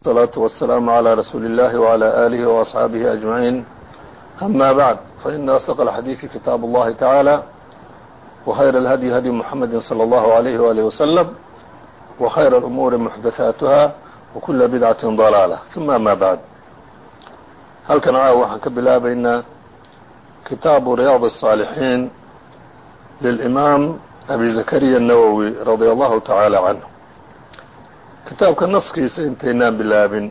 الصلاaةu والسلام على رsuuل الlh وعلى آله وأصحaaبه أجمعين. أmا bعd faإن أصدق الxadيiث kitaaب الlhi taعaalى وخyر الhdي hdي محمد صلى الlه عليه وaله وsلم وخyر الأmuuri محdaثaatuha وkula bdعaة ضaلaaلة ثuma amا bعd halkan caaw waxaan ka bilaabaynaa kitaabu ryaض الصاaلحiin للإmaam أbi زakrيa الnawwي radي الlahu taعaalى عnه kitaabka naskiisa intaynaan bilaabin.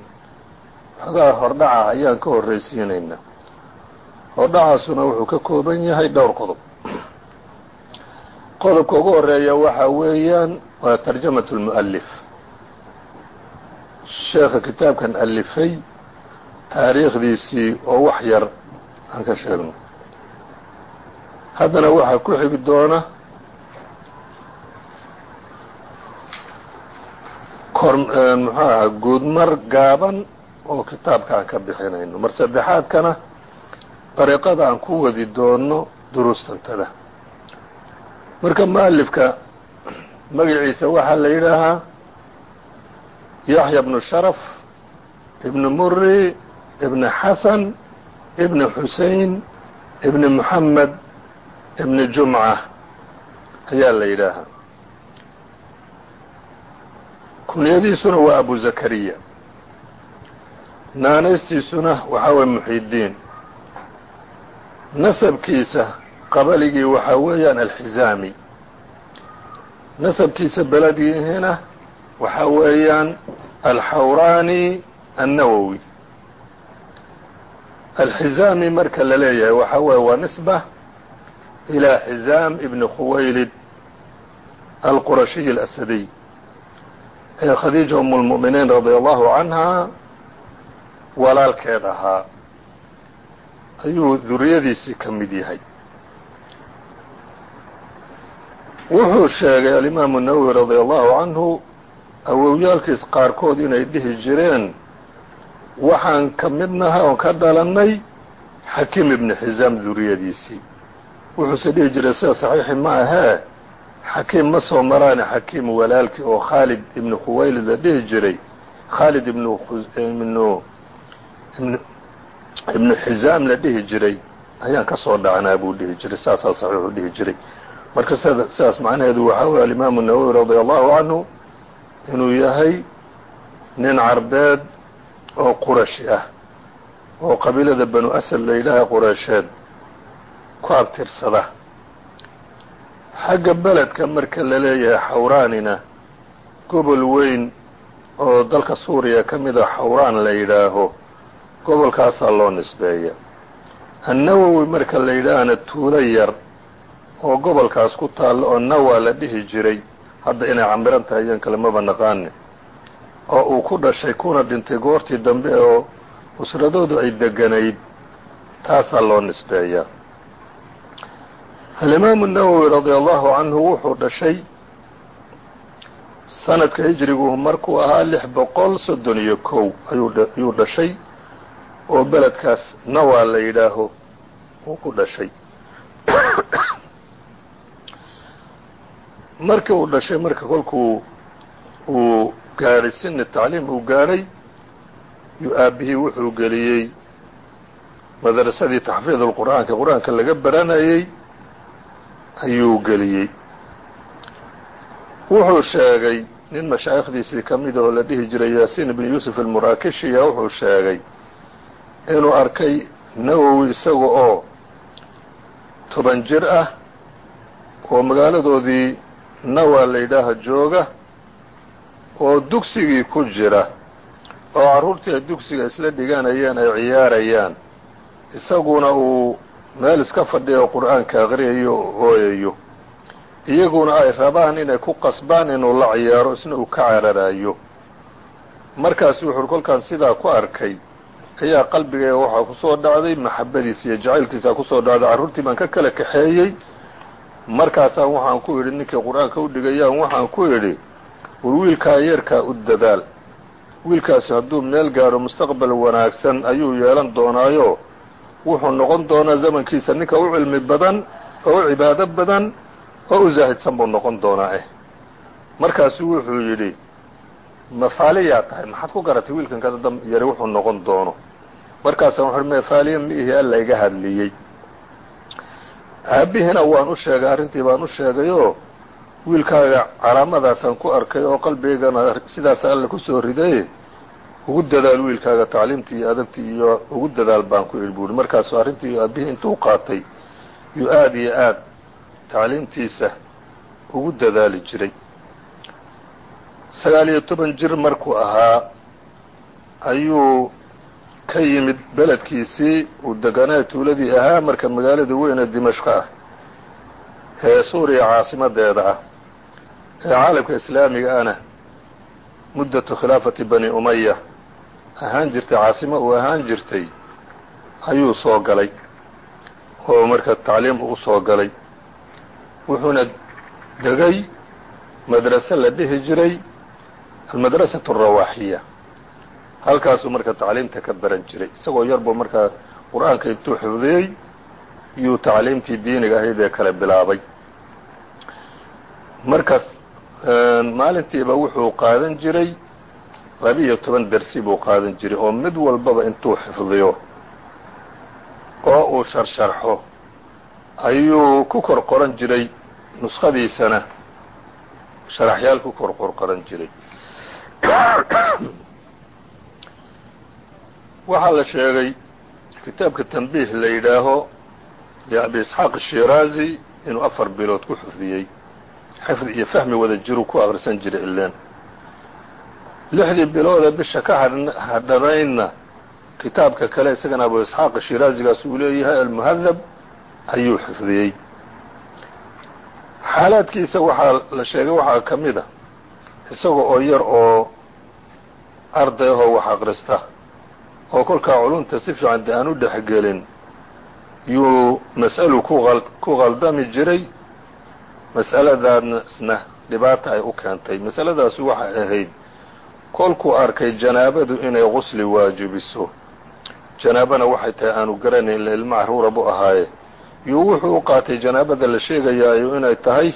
Xoogaha hordhaca ayaan ka horraysiinayna. Hordhacaasuna wuxuu ka kooban yahay dhowr qodob. Qodobka ugu horreeya waxa weeyaan waa tarjamatu lmu'alif sheekha kitaabkan alifay taariikhdiisii oo wax yar aan ka sheegno. Haddana waxaa ku xigi doona kor muxuu ahaa guudmar gaaban oo kitaabka aan ka bixinayno. Mar saddexaadkana dariiqada aan ku wadi doono duruustantada. Marka mualifka magaciisa waxaa la yidhaahaa yaxya bnu sharaf ibnu muri ibn xasan ibn xusein ibn moxamed ibn jumca ayaa la yidhaahaa kunyadiisuna waa abu zakariya. Naanaystiisuna waxaa waye muxidiin nasabkiisa qabaligii waxaa weeyaan alxizaami nasabkiisa belediihina waxaa weeyaan alxawraani annawowi alxizaami marka la leeyahay waxaa weeye waa nisba ilaa xizaam ibni khuwaylid alqurashiy alasadiy khadiija um lmu'miniin radia allahu canha walaalkeed ahaa. Ayuu duriyadiisii ka mid yahay. Wuxuu sheegay alimaamu nawowi radia allahu canhu awowyaalkiis qaarkood inay dhihi jireen waxaan ka midnahay oon ka dhalannay xakiim ibni xizaam duriyadiisii wuxuuse dhihi jiray sida saxiixi ma ahee xakiim ma soo maraane xakiim walaalkii oo khaalid ibnu khuwaylid la dhihi jiray. Khaalid ibnu xizaam la dhihi jiray. Ayaan ka soo dhacnaa buu dhihi jiray saasaa saxiixu dhihi jiray. Marka sidaas macnaheedu waxaa weye alimaamu nawowi radia allahu canhu inuu yahay nin carbeed oo qurashi ah oo qabiilada banu asad la yidhaaha qureysheed ku abtirsada xagga beledka marka la leeyahay xawraanina gobol weyn oo dalka suuriya ka mida xawraan la yidhaaho gobolkaasaa loo nisbeeya. Annawowi marka la yidhaahana tuulo yar oo gobolkaas ku taalla oo nawa la dhihi jiray hadda inay camiran tahay iyan kale maba naqaane oo uu ku dhashay kuna dhintay goortii dambe oo usradoodu ay deganayd taasaa loo nisbeeyaa alimaamu nawowi radia allahu canhu wuxuu dhashay sanadka hijrigu markuu ahaa lix boqol soddon iyo kow ayuu dhashay oo beledkaas nawa la yidhaaho uu ku dhashay. Markii uu dhashay marka kolkuu uu gaadhay sini tacliim uu gaadhay yuu aabihii wuxuu geliyey madrasadii taxfiid lqur'aanka qur'aanka laga baranayey ayuu geliyey. Wuxuu sheegay nin mashaayikhdiisii ka mid oo la dhihi jiray yaasiin ibn yuusuf almuraakishiya wuxuu sheegay inuu arkay nawowi isaga oo toban jir ah oo magaaladoodii nawa la yidhaaha jooga oo dugsigii ku jira oo carruurtii ay dugsiga isla dhiganayaan ay ciyaarayaan. Isaguna uu meel iska fadhiya oo qur'aanka aqriyayo oo ooyayo iyaguna ay rabaan inay ku qasbaan inuu la ciyaaro isna uu ka cararayo markaasu wuxuuhi kolkaan sidaa ku arkay ayaa qalbigayga waxaa ku soo dhacday maxabadiisa iyo jacaylkiisaa ku soo dhacday carruurtii baan ka kala kaxeeyey. Markaasaan waxaan ku idhi ninkii qur'aanka u dhigayaan waxaan ku idhi war wiilkaa yeerkaa u dadaal. Wiilkaasi hadduu meel gaadho mustaqbal wanaagsan ayuu yeelan doonaayo wuxuu noqon doonaa zamankiisa ninka u cilmi badan oo u cibaado badan oo u zaahidsan buu noqon doonaa eh. Markaasu wuxuu yidhi mafaaliyaa tahay maxaad ku garatay wiilkan kada dam yari wuxuu noqon doono. Markaasa wuxu uhi mafaaliya ma ihi alla iga hadliyey. Aabihiina waan u sheegay arrintii baan u sheegayoo wiilkaaga calaamadaasaan ku arkay oo qalbigaygana sidaas alle ku soo riday ugu dadaal wiilkaaga tacliimtii iyo adabtii iyo ugu dadaal baan ku idhi buuhi markaasu arrintii aabihii intuu qaatay yuu aad iyo aad tacliimtiisa ugu dadaali jiray. Sagaal iyo toban jir markuu ahaa ayuu ka yimid beledkiisii uu deganaa tuuladii ahaa marka magaalada weyn ee ah ee suuriya caasimadeeda ah ee caalamka islaamiga ana muddatu khilaafati bani umaya ahaan jirtay caasimo uu ahaan jirtay ayuu soo galay. Oo marka tacliim uu soo galay. Wuxuuna degay madrase la dhihi jiray almadrasatu alrawaaxiya halkaasuu marka tacliimta ka baran jiray. Isagoo yarbu markaa qur'aanka intuu xifdiyey yuu tacliimtii diiniga ahayd ee kale bilaabay. Markaas maalintiiba wuxuu qaadan jiray laba-iyo toban dersi buu qaadan jiray oo mid walbaba intuu xifdiyo oo uu sharsharxo ayuu ku kor qoran jiray nuskhadiisana sharaxyaal ku kor qor qoran jiray. Waxaa la sheegay kitaabka tanbiih la yidhaaho abi isxaaq ashiraazi inuu afar bilood ku xifdiyey xifdi iyo fahmi wada jiru ku akrisan jiray ileen lixdii biloodee bisha ka hadhanaydna kitaabka kale isagana abu isxaaq ashiraazigaas uu leeyahay almuhadab ayuu xifdiyey xaalaadkiisa waxaa la sheegay waxaa ka mid a isaga oo yar oo arday ahoo wax akrista oo kolkaa culumta si fiican de aan u dhexgelin yuu mas'alu ku qaldami jiray mas'aladaasna dhibaata ay u keentay masaladaasi waxay ahayd kolkuu arkay janaabadu inay qusli waajibiso. Janaabana waxay tahay aanu garanayn ila ilma caruura bu ahaaye. Yuu wuxuu u qaatay janaabada la sheegayaayo inay tahay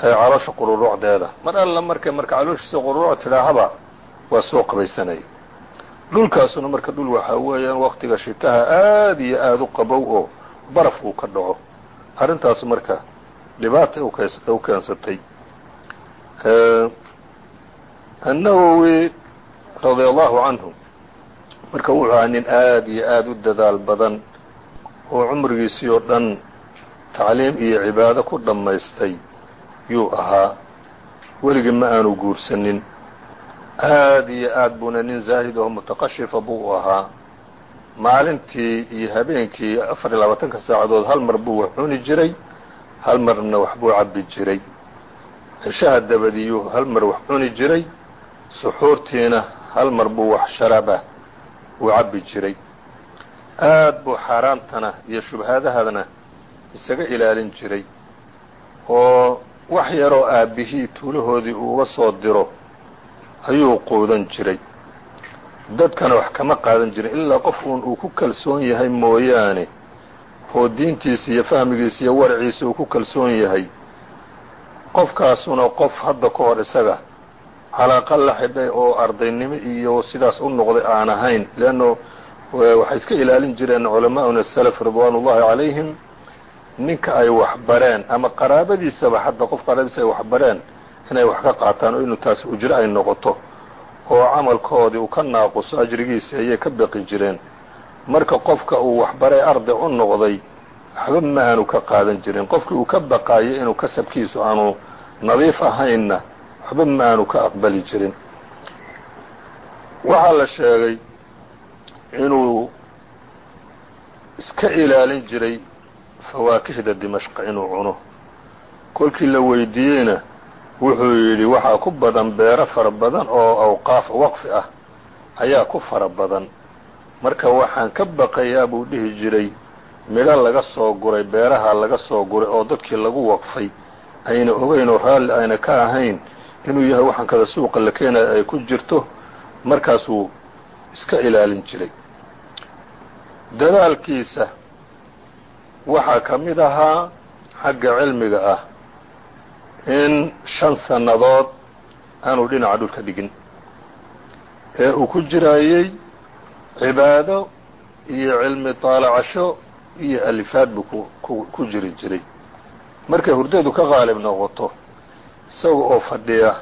caloosha qururuucdeeda mar alla markay marka calooshiisa qururuuc tidhaahaba waa soo qabaysanaya dhulkaasuna marka dhul waxaa weeyaan waktiga shitaha aad iyo aad u qabow oo baraf uu ka dhaco. Arrintaas marka dhibaata u keensatay annawowi radia allahu canhu marka wuxuu ahaa nin aad iyo aad u dadaal badan oo cumrigiisii oo dhan tacliim iyo cibaado ku dhammaystay yuu ahaa. Weligii ma aanu guursanin. Aad iyo aad buuna nin zaahid oo mutaqashifa buu u ahaa. Maalintii iyo habeenkii afar iyo labaatanka saacadood hal mar buu wax cuni jiray hal marna wax buu cabbi jiray. Cishaha dabadiyuu hal mar wax cuni jiray suxuurtiina hal mar buu wax sharaabah uu cabbi jiray. Aad buu xaaraantana iyo shubhadahadana isaga ilaalin jiray. Oo wax yaroo aabbihii tuulahoodii uu uga soo diro ayuu quudan jiray. Dadkana wax kama qaadan jirin ilaa qof uun uu ku kalsoon yahay mooyaane. Oo diintiisa iyo fahmigiisa iyo waraciisa uu ku kalsoon yahay. Qofkaasuna qof hadda ka hor isaga calaaqa la xidhay oo ardaynimo iyo sidaas u noqday aan ahayn leanno waxay iska ilaalin jireen culamaa'una salaf ridwaan ullahi calayhim. Ninka ay wax bareen ama qaraabadiisaba hadda qof qaraabadiisa ay wax bareen inay wax ka qaataan oo inu taasi ujro ay noqoto oo camalkoodii uu ka naaquso ajrigiisa ayay ka baqi jireen. Marka qofka uu waxbaray arday u noqday waxba ma aanu ka qaadan jirin. Qofkii uu ka baqaayo inuu kasabkiisu aanu nadiif ahaynna waxba ma aanu ka aqbali jirin. Waxaa la sheegay inuu iska ilaalin jiray fawaakihda dimashqa inuu cuno. Kolkii la weydiiyeyna wuxuu yidhi waxaa ku badan beero fara badan oo awqaaf waqfi ah ayaa ku fara badan. Marka waxaan ka baqayaa buu dhihi jiray midho laga soo guray beeraha laga soo guray oo dadkii lagu waqfay ayna ogeyn oo raalli ayna ka ahayn inuu yahay waxaan kada suuqa la keenaya ay ku jirto markaasuu iska ilaalin jiray. Dadaalkiisa waxaa ka mid ahaa xagga cilmiga ah in shan sannadood aanu dhinaca dhulka dhigin ee uu ku jiraayey cibaado iyo cilmi taalacasho iyo alifaad buu ku jiri jiray. Markay hurdadu ka qaalib noqoto isaga oo fadhiya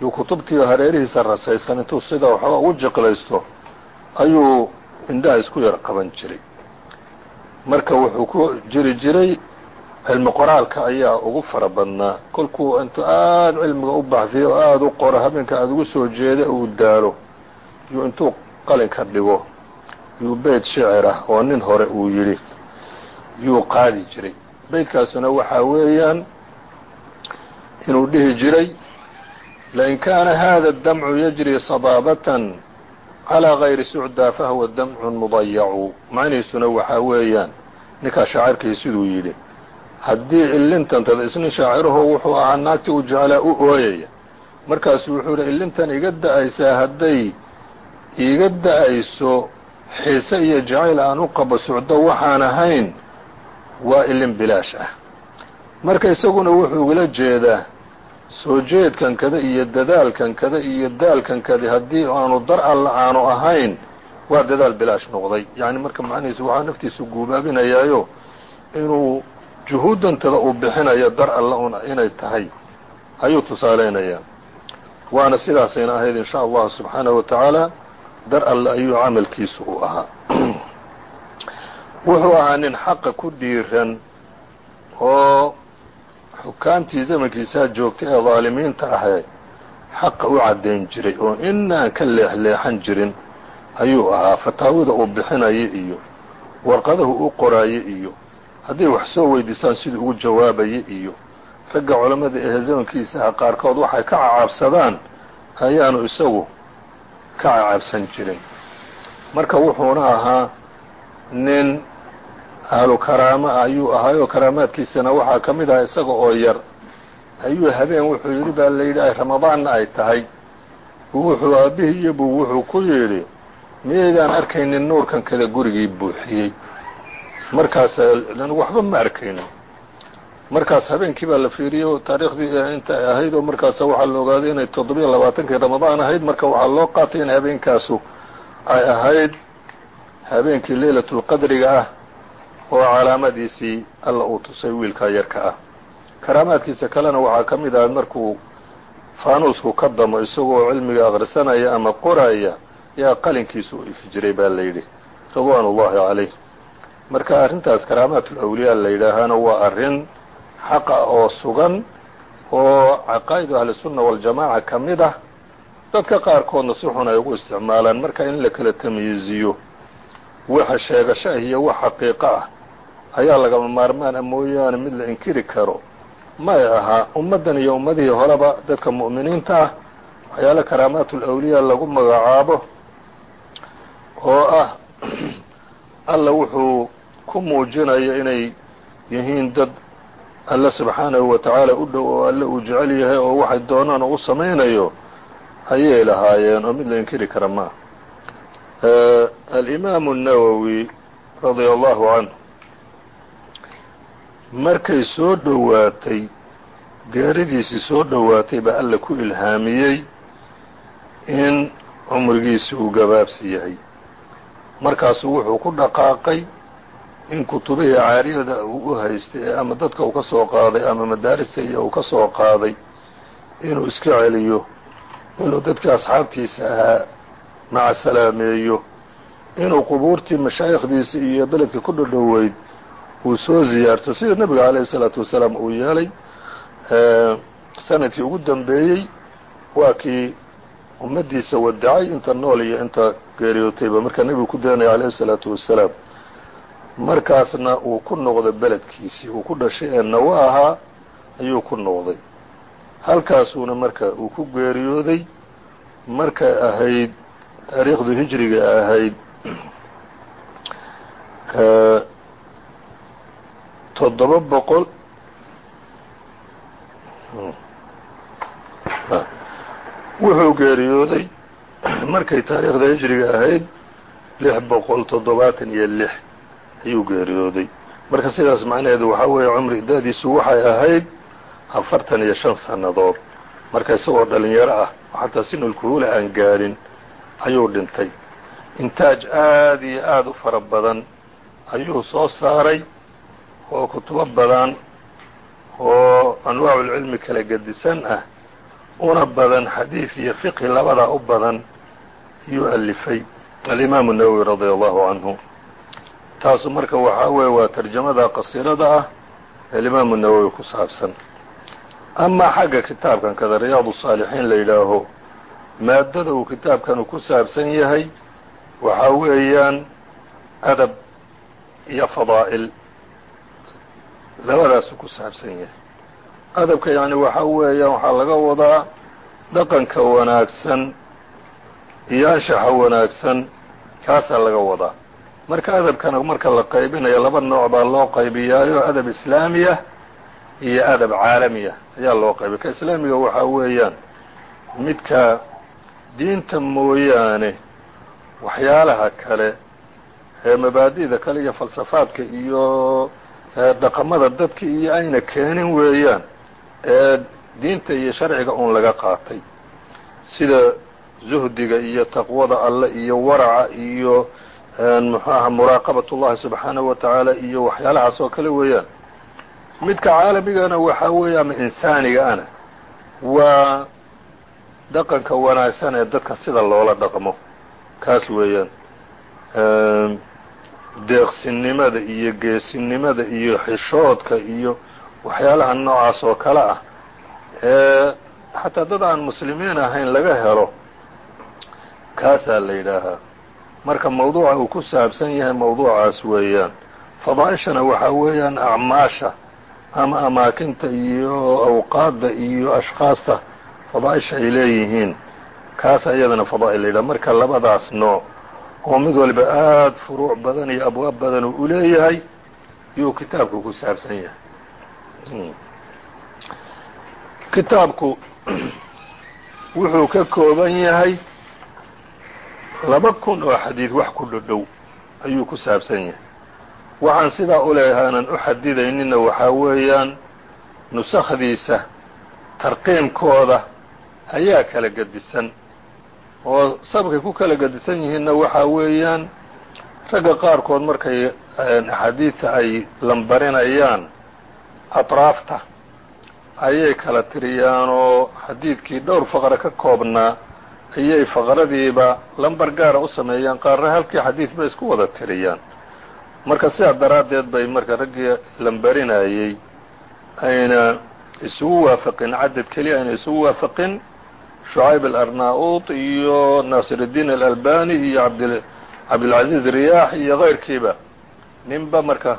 yuu kutubtii hareerihiisa rasaysan intuu sidaa waxoogaa ugu jiqlaysto ayuu indhaha isku yar qaban jiray. Marka wuxuu ku jiri jiray cilmi qoraalka ayaa ugu fara badnaa. Kolkuu intuu aada cilmiga u baxdiyo oo aada u qoro habeenka aada ugu soo jeeda uu daalo. Yuu intuu qalinka dhigo. Yuu beyt shicir ah oo nin hore uu yidhi yuu qaadi jiray. Beydkaasuna waxaa weeyaan inuu dhihi jiray lain kaana hada اdamcu yajri sabaabatan calىa gayri sucdaa fahuwa damcun mudayacu macnihiisuna waxaa weeyaan ninkaa shaacirkii siduu yidhi haddii ilintantada isnin shaaciraho wuxuu ahaa naagti u jeclaa u ooyaya. Markaasu wuxuu yidhi ilintan iga da'aysaa hadday iiga da'ayso xiise iyo jacayl aan u qabo socdo waxaan ahayn waa ilin bilaash ah. Marka isaguna wuxuu ugala jeedaa soo jeedkankada iyo dadaalkankada iyo daalkankadi haddii aanu dar alla aanu ahayn waa dadaal bilaash noqday. Yacni marka macnihiisu waxaa naftiisu guubaabinayaayo inuu juhuudantada uu bixinayo dar alla un inay tahay ayuu tusaalaynayaa waana sidaasayna ahayd in sha allahu subxaanahu wa tacaala dar alle ayuu camalkiisu u ahaa. Wuxuu ahaa nin xaqa ku dhiiran oo xukaamtii zamankiisaa joogtay ee daalimiinta ahee xaqa u caddayn jiray oo inaan ka leexleexan jirin ayuu ahaa fataawida uu bixinaya iyo warqadahu u qoraaye iyo hadday wax soo weydiisaan siduu ugu jawaabaya iyo ragga culammada ee zamankiisa ah qaarkood waxay ka cacaabsadaan ayaanu isagu ka cacaabsan jirin. Marka wuxuuna ahaa nin ahlu karaama ayuu ahaayoo karaamaadkiisana waxaa ka mid ahaa isaga oo yar. Ayuu habeen wuxuu yidhi baa la yidhi ay ramadaanna ay tahay. Wuxuu aabbihii iyo buu wuxuu ku yidhi miyaydaan arkaynin nuurkan kale gurigii buuxiyey. Markaas waxba ma arkaynin. Markaas habeenkii baa la fiiriyey oo taariikhdii inta ay ahayd oo markaasa waxaa la ogaaday inay toddobiyo labaatankii ramadaan ahayd. Marka waxaa loo qaatay in habeenkaasu ay ahayd habeenkii leylatulqadriga ah oo calaamadiisii alla uu tusay wiilkaa yarka ah. Karaamaadkiisa kalena waxaa ka mid ahayd markuu faanuusku ka damo isagoo cilmiga akhrisanaya ama qoraya yaa qalinkiisu u ifi jiray baa la yidhi. Ridwaan ullahi calayh. Marka arrintaas karaamaatul awliyaa la yidhaahaana waa arrin xaqa oo sugan oo caqaa'idu ahlisunna waljamaaca ka mid ah. Dadka qaarkoodna si xun ay ugu isticmaalaan. Marka in la kala tamyiiziyo waxa sheegasho ah iyo wax xaqiiqo ah ayaa lagama maarmaana mooyaane mid la inkiri karo. May ahaa ummaddan iyo ummadihii horeba dadka mu'miniinta ah waxyaale karaamaatul awliyaa lagu magacaabo oo ah alla wuxuu ku muujinaya inay yihiin dad alle subxaanahu wa tacaala u dhow oo alle uu jecel yahay oo waxay doonaan oo u samaynayo ayay lahaayeen oo mid la inkiri kara ma. Ah alimaamu الnawowi radia allahu canhu markay soo dhowaatay geeridiisii soo dhowaatay baa alla ku ilhaamiyey in cumrigiisi uu gabaabsi yahay. Markaasuu wuxuu ku dhaqaaqay in kutubihii caariyada uu u haystay ama dadka uu ka soo qaaday ama madaarista iyo uu ka soo qaaday inuu iska celiyo inuu dadkii asxaabtiisa ahaa maca salaameeyo inuu qubuurtii mashaayikhdiisa iyo beledka ku dhodhoweyd uu soo ziyaarto sida nebiga calayhi isalaatu wasalaam uu yeelay sannadkii ugu dambeeyey waa kii ummaddiisa wadacay inta nool iyo inta geeriyootayba. Markaa nebigu ku dayanaya calayhi isalaatu wasalaam markaasna uu ku noqday beledkiisii. Uu ku dhashay ee nawo ahaa ayuu ku noqday. Halkaasuuna marka uu ku geeriyooday markay ahayd taariikhdu hijriga ahayd toddoba boqol wuxuu geeriyooday markay taariikhda hijriga ahayd lix boqol toddobaatan iyo lix ayuu geeriyooday. Marka sidaas macnaheedu waxaa weeye cumri da-diisu waxay ahayd afartan iyo shan sannadood. Marka isagoo dhalinyaro ah oo xataa sinulkuhuula aan gaadhin ayuu dhintay. Intaaj aad iyo aad u fara badan ayuu soo saaray oo kutubo badan oo anwaaculcilmi kala gedisan ah una badan xadiid iyo fiqhi labadaa u badan ayuu alifay. Alimaamu nawowi radia allahu canhu taasu marka waxaa weeye waa tarjamada qasiirada ah ee alimaamu nawowi ku saabsan. Amaa xagga kitaabkan kada riyaadu saalixiin la yidhaaho maadada uu kitaabkanu ku saabsan yahay waxaa weeyaan adab iyo fadaa'il labadaasuu ku saabsan yahay. Adabka yacni waxaa weeyaan waxaa laga wadaa dhaqanka wanaagsan iyo anshaxa wanaagsan kaasaa laga wadaa. Marka adabkana marka la qaybinayo laba nooc baa loo qaybiyaayo adab islaamiya iyo adab caalamiya ayaa loo qaybiya ka islaamiga waxaa weeyaan midka diinta mooyaane waxyaalaha kale ee mabaadi'da kale iyo falsafaadka iyo dhaqamada dadka iyo ayna keenin weeyaan ee diinta iyo sharciga uun laga qaatay. Sida zuhdiga iyo taqwada alle iyo waraca iyo muxuu aha muraaqabat ullahi subxaanahu wa tacaala iyo waxyaalahaas oo kale weeyaan. Midka caalamigana waxaa weeye ama insaaniga ana waa dhaqanka wanaagsan ee dadka sida loola dhaqmo. Kaas weeyaan deeqsinimada iyo geesinimada iyo xishoodka iyo waxyaalaha noocaas oo kale ah. Ee xataa dad aan muslimiin ahayn laga helo kaasaa la yidhaahaa marka mawduuca uu ku saabsan yahay mawduucaas weeyaan fadaa'ishana waxaa weeyaan acmaasha ama amaakinta iyo awqaadda iyo ashkhaasta fadaa'isha ay leeyihiin. Kaasa iyadana fadaa'il la yidhaha. Marka labadaas nooc oo mid waliba aada furuuc badan iyo abwaab badan uu leeyahay yuu kitaabku ku saabsan yahay. Kitaabku wuxuu ka kooban yahay laba kun oo xadiid wax ku dhodhow ayuu ku saabsan yahay. Waxaan sidaa u leeyahay aanan u xadidaynina waxaa weeyaan nusakhdiisa tarqiimkooda ayaa kala gedisan oo sababkay ku kala gedisan yihiinna waxaa weeyaan ragga qaarkood markay axaadiidta ay lambarinayaan atraafta ayay kala tiriyaan oo xadiidkii dhowr faqre ka koobnaa ayay faqradiiba lambar gaara u sameeyaan qaarna halkii xadiid bay isku wada tiriyaan. Marka sidaa daraaddeed bay marka raggii lambarinayey ayna isugu waafaqin cadad keliya ayna isugu waafaqin shucayb alarnaa-uud iyo naasiruddiin alalbani iyo cabdilcaziiz riyaax iyo kayrkiiba ninba marka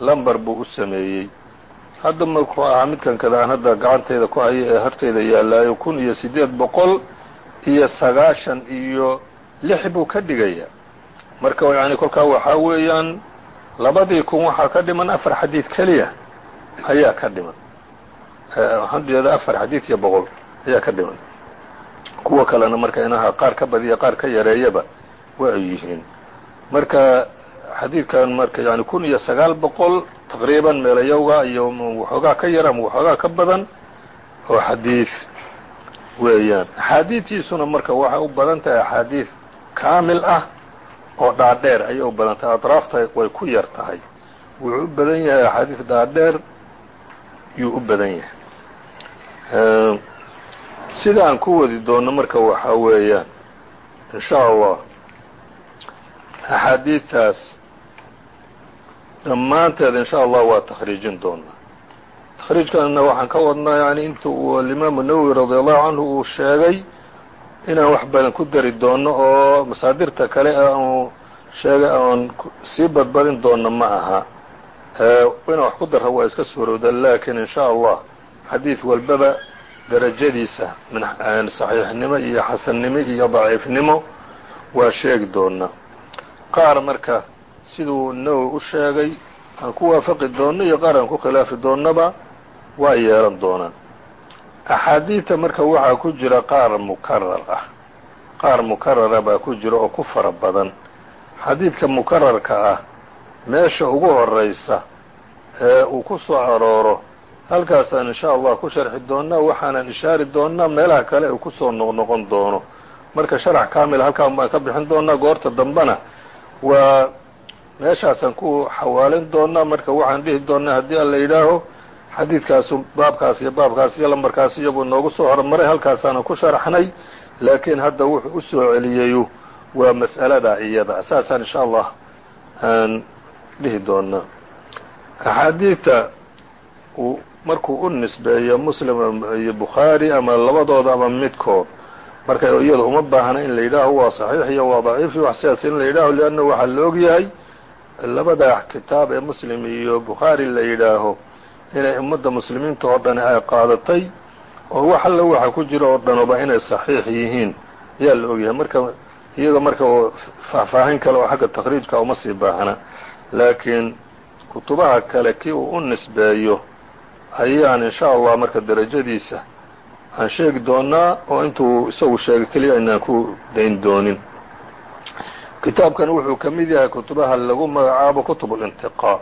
lambar buu u sameeyey. Hadda markuu ahaa midkan kada aan hadda gacantayda ku hayo ee hortayda yaallaayo kun iyo siddeed boqol iyo sagaashan iyo lix buu ka dhigaya. Marka yani kolkaa waxaa weeyaan labadii kun waxaa ka dhiman afar xadiid keliya ayaa ka dhiman. Waxaan u jeedaa afar xadiid iyo boqol ayaa ka dhiman kuwa kalena marka inaha qaar ka badiya qaar ka yareeyaba waa ay yihiin. Marka xadiidkan marka yani kun iyo sagaal boqol taqriiban meelayowga iyo waxoogaa ka yar ama waxoogaa ka badan oo xadiid weeyaan. Axaadiidtiisuna marka waxay u badan tahay axaadiid kaamil ah oo dhaadheer ayay u badan tahay atraafta way ku yar tahay. Wuxuu u badan yahay axaadiid dhaadheer yuu u badan yahay sida aan ku wadi doono marka waxaa weeyaan in sha allah axaadiidtaas dhammaanteed in sha allah waa takhriijin doonaa takhriijkanna waxaan ka wadnaa yani inta uu alimaamu nawowi radia allahu canhu uu sheegay inaan wax badan ku dari doono oo masaadirta kale aanu sheegay oon sii badbadin doono ma aha. Inaan wax ku darra waa iska suurowda laakiin in allah xadiid walbaba darajadiisa saxiixnimo iyo xasannimo iyo daciifnimo waa sheegi doonaa qaar marka siduu nawowi u sheegay aan ku waafaqi doonno iyo qaar aan ku khilaafi doonnaba waa yeelan doonaan. Axaadiidta marka waxaa ku jira qaar mukarar ah. Qaar mukarara baa ku jira oo ku fara badan. Xadiidka mukararka ah meesha ugu horaysa ee uu ku soo arooro halkaasaan insha allah ku sharxi doonnaa waxaanan ishaari doonnaa meelaha kale uu ku soo noqnoqon doono. Marka sharax kaamila halkaan baan ka bixin doonaa goorta dambena waa meeshaasaan ku xawaalin doonaa marka waxaan dhihi doonaa haddii alla yidhaaho xadiidkaasu baabkaas iyo baabkaas iyo lambarkaas iyobuu noogu soo hormaray halkaasaanan ku sharaxnay. Laakiin hadda wuxuu u soo celiyeyu waa mas'alada iyada. Saasaan insha allah aan dhihi doonaa axaadiidta markuu u nisbeeyo muslim iyo bukhaari ama labadooda ama midkood marka iyada uma baahna in la yidhaaho waa saxiix iyo waa daciif iyo wax sidaas in la yidhaaho leanna waxaa la og yahay labada kitaab ee muslim iyo bukhaari la yidhaaho inay ummadda muslimiinta oo dhani ay qaadatay oo wax alla waxa ku jira oo dhanuba inay saxiix yihiin. Ayaa la ogyahay marka iyaga marka faahfaahin kale oo xagga takhriijka uma sii baahna. Laakiin kutubaha kale kii uu u nisbeeyo ayaan insha allah marka derajadiisa aan sheegi doonaa oo intuu isagu sheegay keliya aynaan ku dayn doonin. Kitaabkan wuxuu ka mid yahay kutubaha lagu magacaabo kutub اlintiqaa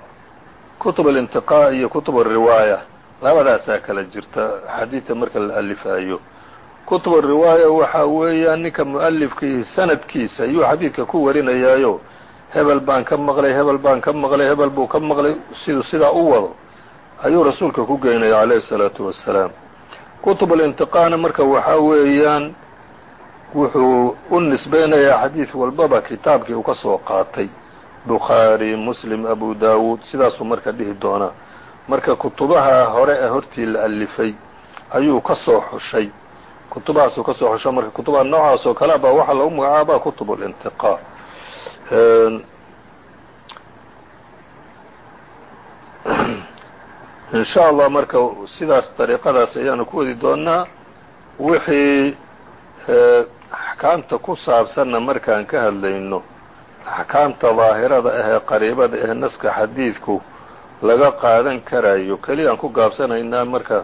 kutub alintiqaa iyo kutub ariwaaya labadaasaa kala jirta xadiidta marka la alifayo kutub ariwaaya waxaa weeyaan ninka mu'alifkii sanadkiisa ayuu xadiidka ku warinayaayo. Hebel baan ka maqlay hebel baan ka maqlay hebel buu ka maqlay siduu sidaa u wado ayuu rasuulka ku geynaya calayhi الsalaatu wassalaam. Kutub alintiqaana marka waxaa weeyaan wuxuu u nisbaynayaa xadiid walbaba kitaabkii uu ka soo qaatay. Bukhaari muslim abu daawuud sidaasuu marka dhihi doonaa marka kutubaha hore ee hortii la alifay ayuu ka soo xushay. Kutubahaasuu ka soo xushay marka kutubaha noocaas oo kale baa waxaa lagu magacaabaa kutub alintiqaa in sha allah marka sidaas dariiqadaas ayaanu ku wadi doonnaa wixii axkaamta ku saabsanna markaan ka hadlayno axkaamta daahirada ahee qariibada ah ee naska xadiidku laga qaadan karayo keliya aan ku gaabsanaynaa marka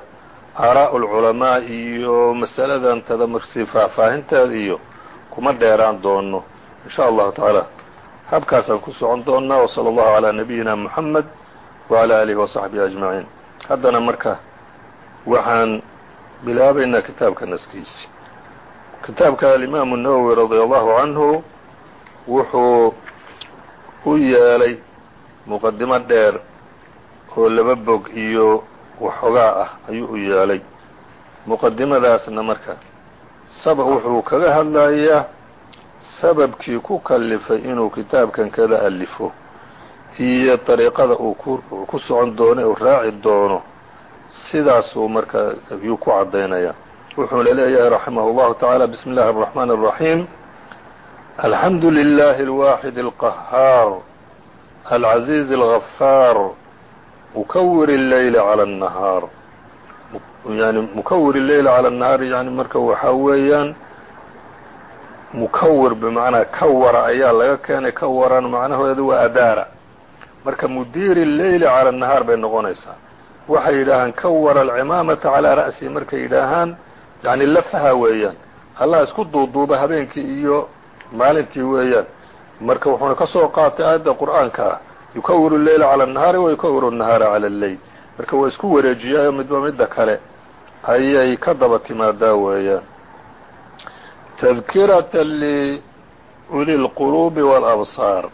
aaraa'u lculamaa iyo masaladan tadamarsi faahfaahinteeda iyo kuma dheeraan doono in sha allahu tacaala habkaasaan ku socon doonnaa wsala allahu calaa nabiyina moxamed wacalaa aalihi wasaxbihi ajmaciin haddana marka waxaan bilaabaynaa kitaabka naskiisi. Kitaabka alimaamu الnawowi radia allahu canhu wuxuu u yeelay muqadimo dheer oo laba bog iyo waxoogaa ah ayuu u yeelay muqadimadaasna marka saba wuxuu kaga hadlayaa sababkii ku kallifay inuu kitaabkan kada alifo iyo dariiqada uu ku socon doono uu raaci doono sidaasuu markaa yuu ku caddaynaya wuxuuna leeyahay raximah اllahu taعaalى bismi اllahi الرaحmaan الraحiim alxamdu lilahi اlwaaxid اlqahaar alcaziiz اlغafaar mukawir اleyl calى الnahaar yani mukawir اleyl calى الnahaar yani marka waxaa weeyaan mukawir bimacnaa ka ayaa laga keenay ka macnaheedu waa adaara marka mudiiri leyli cala nahaar bay noqonaysaa. Waxay yidhaahaan kawara alcimaamata calaa ra'sihi markay yidhaahaan yani lafaha weeyaan. Allah isku duuduuba habeenkii iyo maalintii weeyaan. Marka wuxuuna ka soo qaatay aayadda qur'aanka ah yukawiru leyla cala annahaari wa yukawiru nahaara cala alleyl marka waa isku wareejiyaayo midba midda kale ayay ka daba timaadaa weeyaan. Tadkirata liuli lquluubi waalabsaar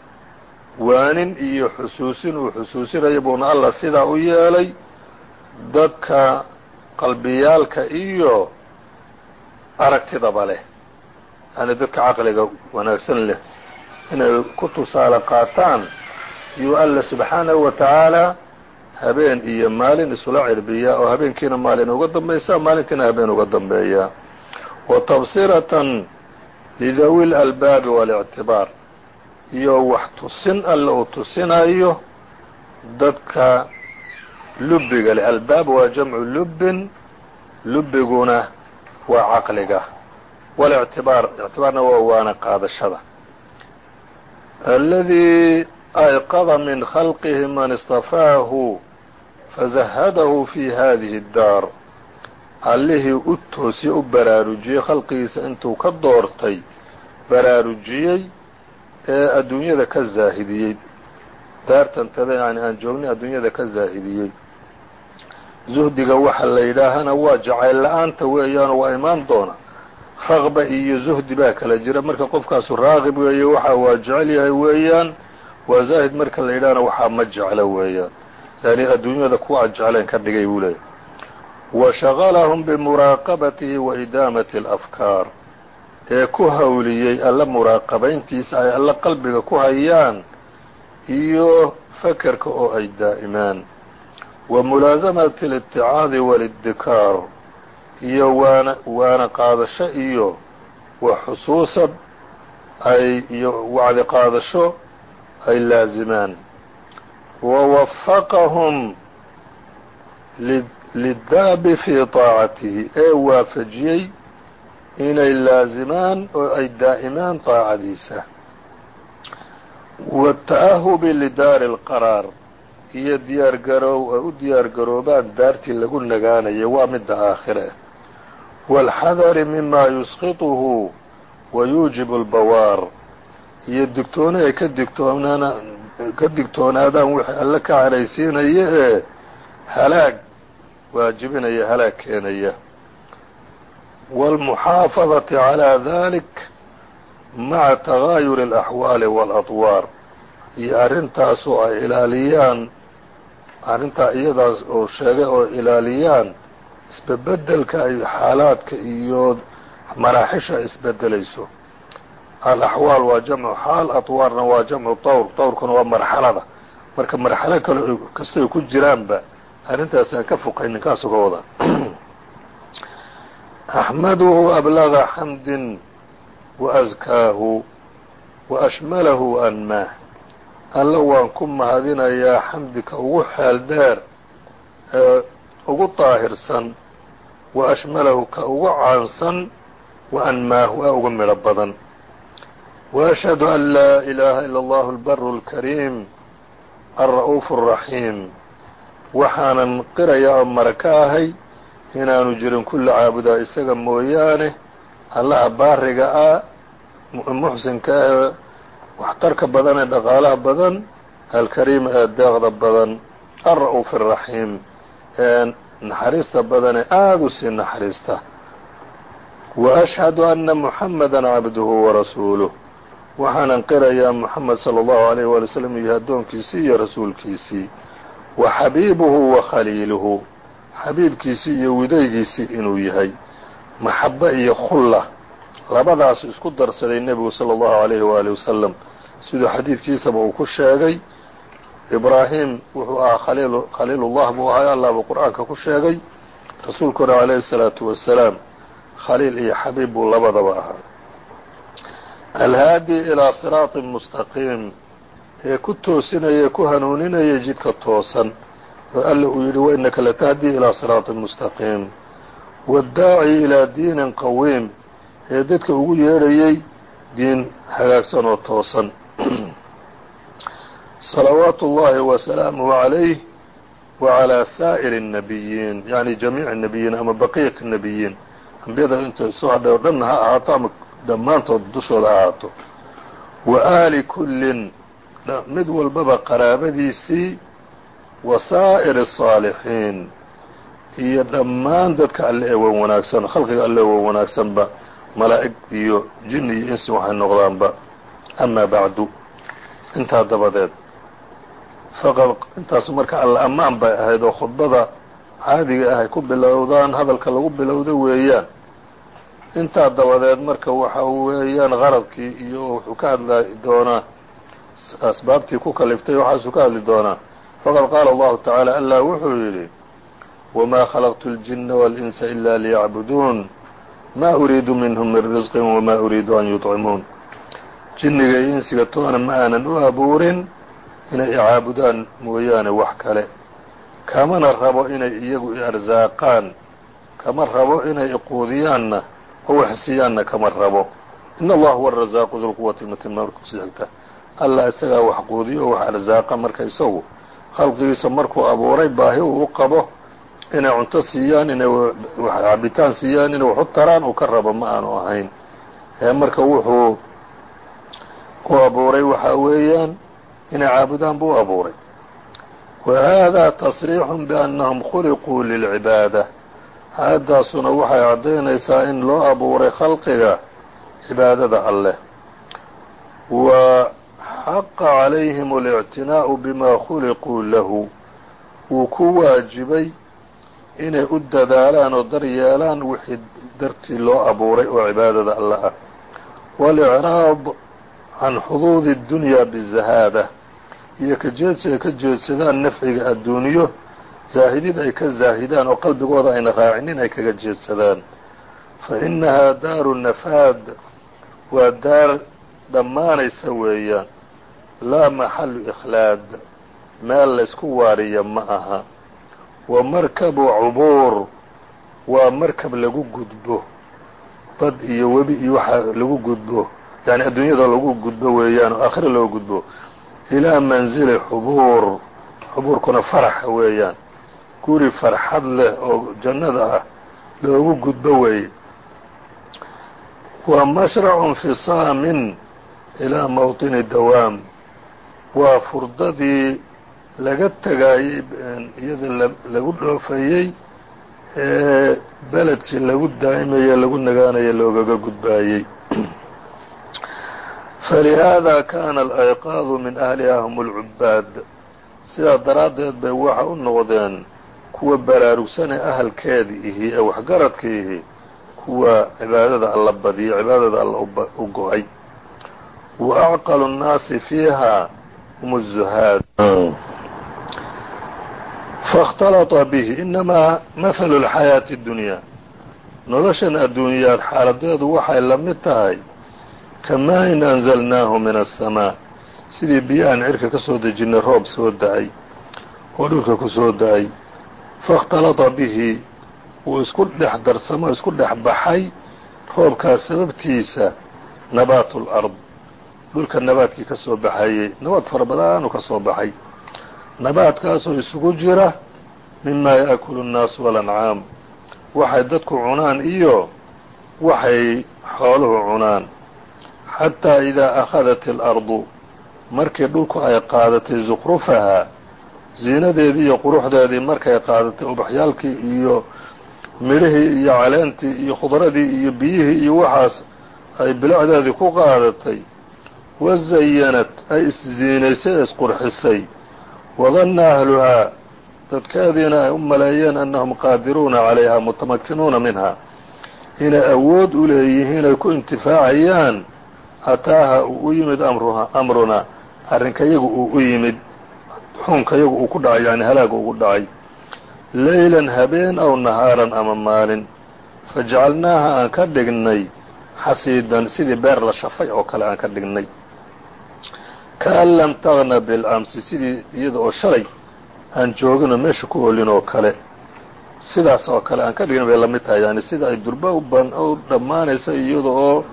waanin iyo xusuusin uu xusuusinaya buuna alla sidaa u yeelay. Dadka qalbiyaalka iyo aragtidaba leh. Yani dadka caqliga wanaagsan leh. Inay ku tusaale qaataan. Iyuu alla subxaanahu wa tacaala habeen iyo maalin isula cirbiyaa oo habeenkiina maalin uga dambaysaa maalintiina habeen uga dambeeyaa wa tabsiratan lidawi lalbaabi waاlictibaar iyo wax tusin alle uu tusinayo dadka lubbiga leh. Albaab waa jamcu lubbin lubbiguna waa caqliga. Walictibaar ictibaarna waa waana qaadashada. Aladii ayqada min khalqihi man istafaahu fazahadahu fi hadihi اddaar allihii u toosiye u baraarujiyey khalqigiisa intuu ka doortay baraarujiyey ee adduunyada ka zaahidiyey. Daartantada yani aan joognay adduunyada ka zaahidiyey. Zuhdiga waxa la yidhaahana waa jacayl la'aanta weeyaano waa imaan doona. Raqba iyo zuhdi baa kala jira. Marka qofkaasu raaqib weeye waxa waa jecel yahay weeyaan. Waa zaahid marka la yidhahna waxaa ma jeclo weeyaan. Yani adduunyada kuwa aan ka dhigay buu leeyahy wa bimuraaqabatihi wa idaamati alafkaar ee ku hawliyey alla muraaqabayntiisa ay alla qalbiga ku hayaan iyo fakerka oo ay daa'imaan. Wa mulaasamati aliticaadi waalidikaar iyo waana waana qaadasho iyo wax xusuusad ay iyo wacdi qaadasho ay laazimaan. Wa wafaqahum lidaabi fii طaacatihi ee waafajiyey inay laazimaan oo ay daa'imaan طaacadiisa waالta'ahubi lidaari اlqaraar iyo diyaargaroow ay u diyaargaroobaan daartii lagu nagaanayo waa midda aakhire wاlxadari mima yusqiطuhu wa yuujibu اlbawaar iyo digtooni ay ka digtoonaan ka digtoonaadaan wixii alle ka caraysiinaya ee halaag waajibinaya halaag keenaya wاlmuxaafadati calىa dalik maca tagaayuri اlaxwaali wاladwaar iyo arrintaasoo ay ilaaliyaan arrintaa iyadaas oo sheegay oo ilaaliyaan isbebeddelka ay xaalaadka iyo maraaxisha isbedelayso alaxwaal waa jamcu xaal atwaarna waa jamcu tawr tawrkuna waa marxalada marka marxalo kale kastoo ay ku jiraanba arrintaas aan ka foqay ninkaasoo أxmadhu أblغa xamdi وأskaahu وأshmalhu أnmaah alla waan ku mahadinayaa xamdika ugu xeel dheer ee ugu طaahirsan وأshmalahu ka ugu caansan وأnmaahu ee ugu midho badan وأشhهd أn laa إlaaha ilا الlah الbr الكariim الرa'uuf الرaحيim waxaanan qiraya oo mara ka ahay inaanu jirin kulla caabudaa isaga mooyaane allaha baariga ah muxsinka ah waxtarka badan ee dhaqaalaha badan alkariim ee deeqda badan alra'uuf araxiim ee naxariista badan ee aada u sii naxariista. Wa ashhadu anna muxammadan cabduhu warasuuluh waxaanan qirayaa muxamed sala allahu alayh waali w iyo addoonkiisii iyo rasuulkiisii. Wa xabiibuhu wa khaliiluhu xabiibkiisii iyo widaygiisii inuu yahay maxabba iyo khulla. Labadaas isku darsaday nebigu sala allahu alayhi waali wasalam siduu xadiidkiisaba uu ku sheegay ibraahim wuxuu ahaa khaliilullah buu ahay allah qur'aanka ku sheegay. Rasuulkuna alayhi salaatu wasalaam khaliil iyo xabiib buu labadaba ahaa. Alhaadi ilaa siraatin mustaqiim. Ee ku toosinaya ku hanuuninaya jidka toosan oo alla uu yidhi wainaka latahdii ilaa siraaطin mustaqiim waddaaci ilaa diinin qawiim ee dadka ugu yeedhayay diin hagaagsan oo toosan salawaatu اllahi wasalaamuhu عalayh wعalى saa'ir الnabiyiin yani jamiic الnabiyiin ama baqiyat الnabiyiin ambiyada inta soo hadhay oo dhanna ha ahaato ama dhammaantood dushooda ahaato wa aali kullin mid walbaba qaraabadiisii wa saa'iri الصaalixiin iyo dhammaan dadka alle ee wan wanaagsan khalqiga alle ee wan wanaagsanba malaa'ig iyo jin iyo insi waxay noqdaanba amaa bacdu intaa dabadeed faqad intaasu marka alla ammaan bay ahayd oo khudbada caadiga ah ay ku bilowdaan hadalka lagu bilowda weeyaan intaa dabadeed marka waxa weeyaan qaradkii iyo wuxuu ka hadli doonaa asbaabtii ku kaliftay waxaasuu ka hadli doonaa faqad qaala allahu tacaala allah wuxuu yidhi wamaa khalaqtu اljina wاlinsa ila liyacbuduun ma uriidu minhum min risqin wamaa uriidu an yuطcimuun jinniga iyo insiga toona ma aanan u abuurin inay icaabudaan mooyaane wax kale kamana rabo inay iyagu i-arsaaqaan kama rabo inay iquudiyaanna oo wax siiyaanna kama rabo in allah huwa arazaaqu dulquwati lmatin marka kusii xigta allah isagaa wax quudiyo oo wax arsaaqa marka isagu khalqigiisa markuu abuuray baahi uu u qabo inay cunto siiyaan inay cabitaan siiyaan inay wax u taraan uu ka rabo ma aanu ahayn. Marka wuxuu u abuuray waxaa weeyaan inay caabudaan buu u abuuray. Wa hada tasriixu biannahum khuliquu lilcibaada. Aayaddaasuna waxay caddaynaysaa in loo abuuray khalqiga cibaadada alleh. Wa xaqa calayhim اlictinaa'u bima khuliquu lahu wuu ku waajibay inay u dadaalaan oo daryeelaan wixii dartii loo abuuray oo cibaadada alle ah waاlicraad can xuduudi اdunyaa bizahaada iyo ka jeedsi ay ka jeedsadaan nafciga adduunyo zaahidid ay ka zaahidaan oo qalbigooda ayna raacinin ay kaga jeedsadaan fa innahaa daaru nafaad waa daar dhammaanaysa weeyaan laa maxalu ikhlaad. Meel laysku waariya ma aha. Wa markabu cubuur. Waa markab lagu gudbo. Bad iyo webi iyo waxaa lagu gudbo. Yani adduunyada lagu gudbo weeyaan oo aakhira loo gudbo. Ilaa manzili xubuur. Xubuurkuna faraxa weeyaan. Guri farxad leh oo jannada ah loogu gudbo weeye wa mashracu infisaamin ilaa mawطini dawaam waa furdadii laga tegayey iyada lagu dhoofayey ee beledkii lagu daa'imaye lagu nagaanaye loogaga gudbaayey falihaada kaana alayqaadu min ahliha hum اlcubbaad sidaa daraaddeed bay waxa u noqdeen kuwa baraarugsanee ahalkeedii ihii ee waxgaradka ihii kuwa cibaadada alla badiya cibaadada alla u go'ay. Wa acqalu nnaasi fiiha faاkhtalطa bihi inamaa mahalu اlxayaaةi اdunyaa noloshan adduunyaad xaaladeedu waxay la mid tahay kamaa in anzalnaahu min الsamaaء sidii biyo aan cirka ka soo dejinnay roob soo da-ay oo dhulka ku soo da-ay faاkhtalata bihi wuu isku dhex darsamo isku dhex baxay roobkaas sababtiisa nabaatu lard dhulka nabaadkii ka soo baxayey nabaad fara badanuu ka soo baxay. Nabaadkaasoo isugu jira mima yaakulu nnaasu walancaam waxay dadku cunaan iyo waxay xooluhu cunaan. Xataa idaa akhadat alardu markii dhulku ay qaadatay suqrufahaa ziinadeedii iyo quruxdeedii markay qaadatay ubaxyaalkii iyo midhihii iyo caleentii iyo khudradii iyo biyihii iyo waxaas ay bilacdeedii ku qaadatay wazayanat ay isziinaysay ee isqurxisay wadanna ahluhaa dadkeediina ay u maleeyeen annahum qaadiruuna calayha mutamakinuuna minha inay awood u leeyihiin ay ku intifaacayaan ataaha uu u yimid amrunaa arrinkayagu uu u yimid xuunkayagu uu ku dhacay yani halaaga ugu dhacay leylan habeen aw nahaaran ama maalin fajacalnaaha aan ka dhignay xasiidan sidii beer la shafay oo kale aan ka dhignay kaan lam tagna bilamsi sidii iyada oo shalay aan jooginoo meesha ku olin oo kale. Sidaas oo kale aan ka dhignay bay la mid tahay yani sida ay durba u dhammaanayso iyada oo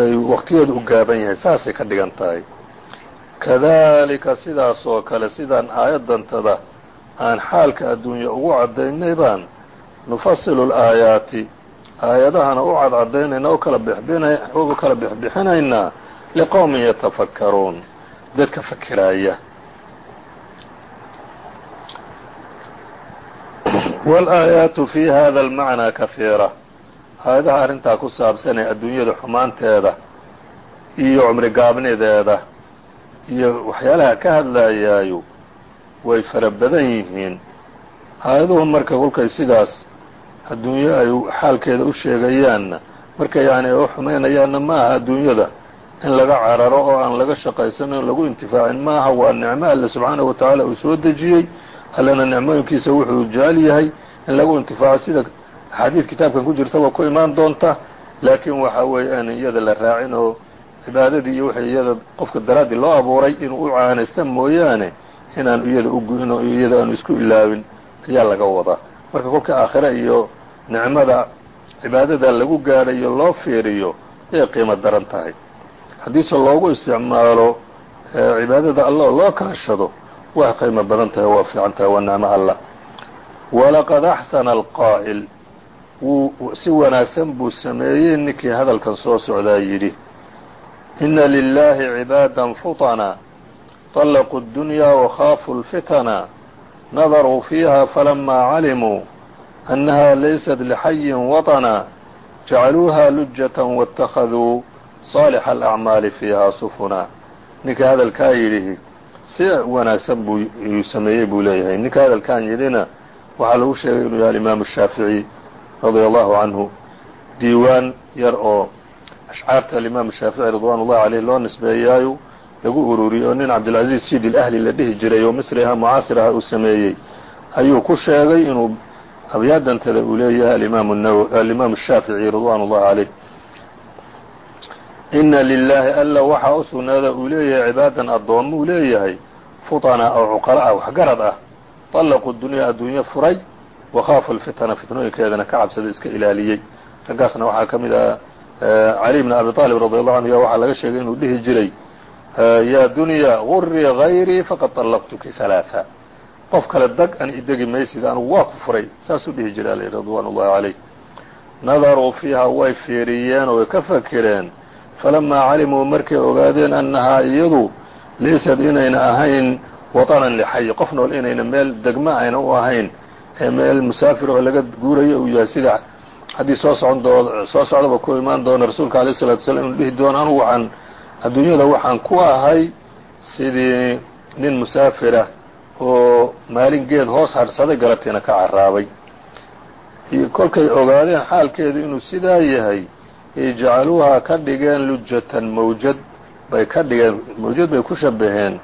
ay waqtigeedu u gaaban yahay saasay ka dhigan tahay. Kadalika sidaas oo kale sidaan aayaddantada aan xaalka adduunya ugu caddaynay baan nufasilu laayaati aayadahana u cadcadaynayna u kala bixbixinaynaa liqowmin yatafakkaruun dadka fakiraaya wاlaayaatu fi hada almacnaa kahiira aayadaha arrintaa ku saabsanee adduunyada xumaanteeda iyo cumri gaabnideeda iyo waxyaalaha ka hadlayaayo way fara badan yihiin. Aayaduhu marka kolkay sidaas adduunyo ay xaalkeeda u sheegayaanna. Marka yacni u xumaynayaanna ma aha adduunyada in laga cararo oo aan laga shaqaysan o lagu intifaacin ma aha waa nicmo alle subxaanahu wa tacaala uu soo dejiyey. Allana nicmooyinkiisa wuxuu jecel yahay in lagu intifaaco sida axaadiid kitaabkan ku jirtaba ku imaan doonta laakiin waxa weeye aan iyada la raacin oo cibaadadii iyo wixii iyada qofka daraaddii loo abuuray inuu u caanaysta mooyaane inaan iyada uguin oo iyada aanu isku ilaawin ayaa laga wadaa. Marka kolka aakhire iyo nicmada cibaadada lagu gaadhayo loo fiiriyo ayay qiimo daran tahay haddiise loogu isticmaalo cibaadada alla oo loo kaashado way qiimo badan tahay waa fiican tahay waa nicmo alla walaqad axsana alqaa'il. Wuu si wanaagsan buu sameeyey ninkii hadalkan soo socdaa yidhi ina lilaahi cibaadan futanaa طلقوا الدنيا وخافوا اlfitana نظروا فيها فلما علموا أنها ليست لحي وطنا جعلوها لجة واتخذوا صالح alacmaali fiihaa sufunaa ninka hadalkaa yidhihi si wanaagsan buu yuu sameeyey buu leeyahay ninka hadalkan yidhina waxaa lagu sheegay inuu yahay alimaamu shaafiعي radia allahu canhu diiwaan yar oo ashcaarta alimaam shaafiعي ridwan ullahi aleyh loo nisbeeyaayu lagu ururiyo nin cabdilcaziz sidi lahli la dhihi jiray oo misri aha mucaasir aha uu sameeyey ayuu ku sheegay inuu abyaadantada uu leeyahay alimaamu shaafiعي ridwan ullahi aleyh ina lilaahi alla waxaa u sugnaada uu leeyahay cibaadan addoommo uu leeyahay futana oo cuqala ah waxgarad ah طallaqu dunyaa adduunyo furay wakhaafu lfitana fitnooyinkeedana ka cabsada iska ilaaliyey raggaasna waxaa ka mid ah cali bn abi طaalib radi allahu anhu waxaa laga sheegay inuu dhihi jiray yaa dunya gurii hayrii faqad طallaqtuki halaaثa qof kale dag an idegi maysid anugu waa ku furay saasuu dhihi jiray al ridwan ullahi calayh nadaruu fiiha way fiiriyeen oo way ka fakireen falamaa calimuu markay ogaadeen annahaa iyadu laysad inayna ahayn watanan lixayi qof nool inayna meel degma ayna u ahayn ee meel musaafir oo laga guurayo uu yahay sida haddii soo socon soo socdaba ku imaan doona rasuulka alayh salatu wasalam inuu dhihi doono anugu waxaan adduunyada waxaan ku ahay sidii nin musaafira oo maalin geed hoos hadhsaday galabtiina ka carraabay kolkay ogaadeen xaalkeedu inuu sidaa yahay ay jacaluuhaa ka dhigeen lujatan mawjad bay ka dhigeen mawjad bay ku shabaheen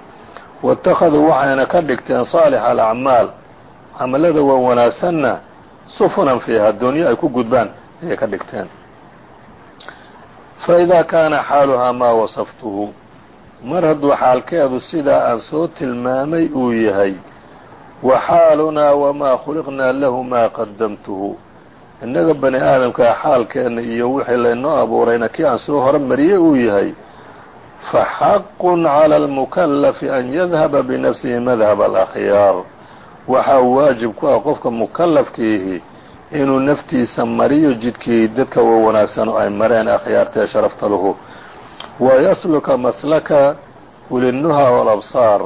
waittakhaduu waxayna ka dhigteen saalix alacmaal. Camalada waa wanaagsanna sufunan fiiha doonyo ay ku gudbaan ayay ka dhigteen. Fa idaa kaana xaaluhaa maa wasaftuhu. Mar hadduu xaalkeedu sidaa aan soo tilmaamay uu yahay wa xaalunaa wamaa khuliqnaa lahu maa qadamtuhu innaga bani aadamkaa xaalkeenna iyo wixii laynoo abuurayna kii aan soo horumariyey uu yahay fa xaqun cala almukallafi an yadhaba binafsihi madhaba alakhyaar waxaa waajib ku ah qofka mukallafkiihi inuu naftiisa mariyo jidkii dadka wa wanaagsan oo ay mareen akhyaartae sharafta lahu. Wa yasluka maslaka ulinuha walabsaar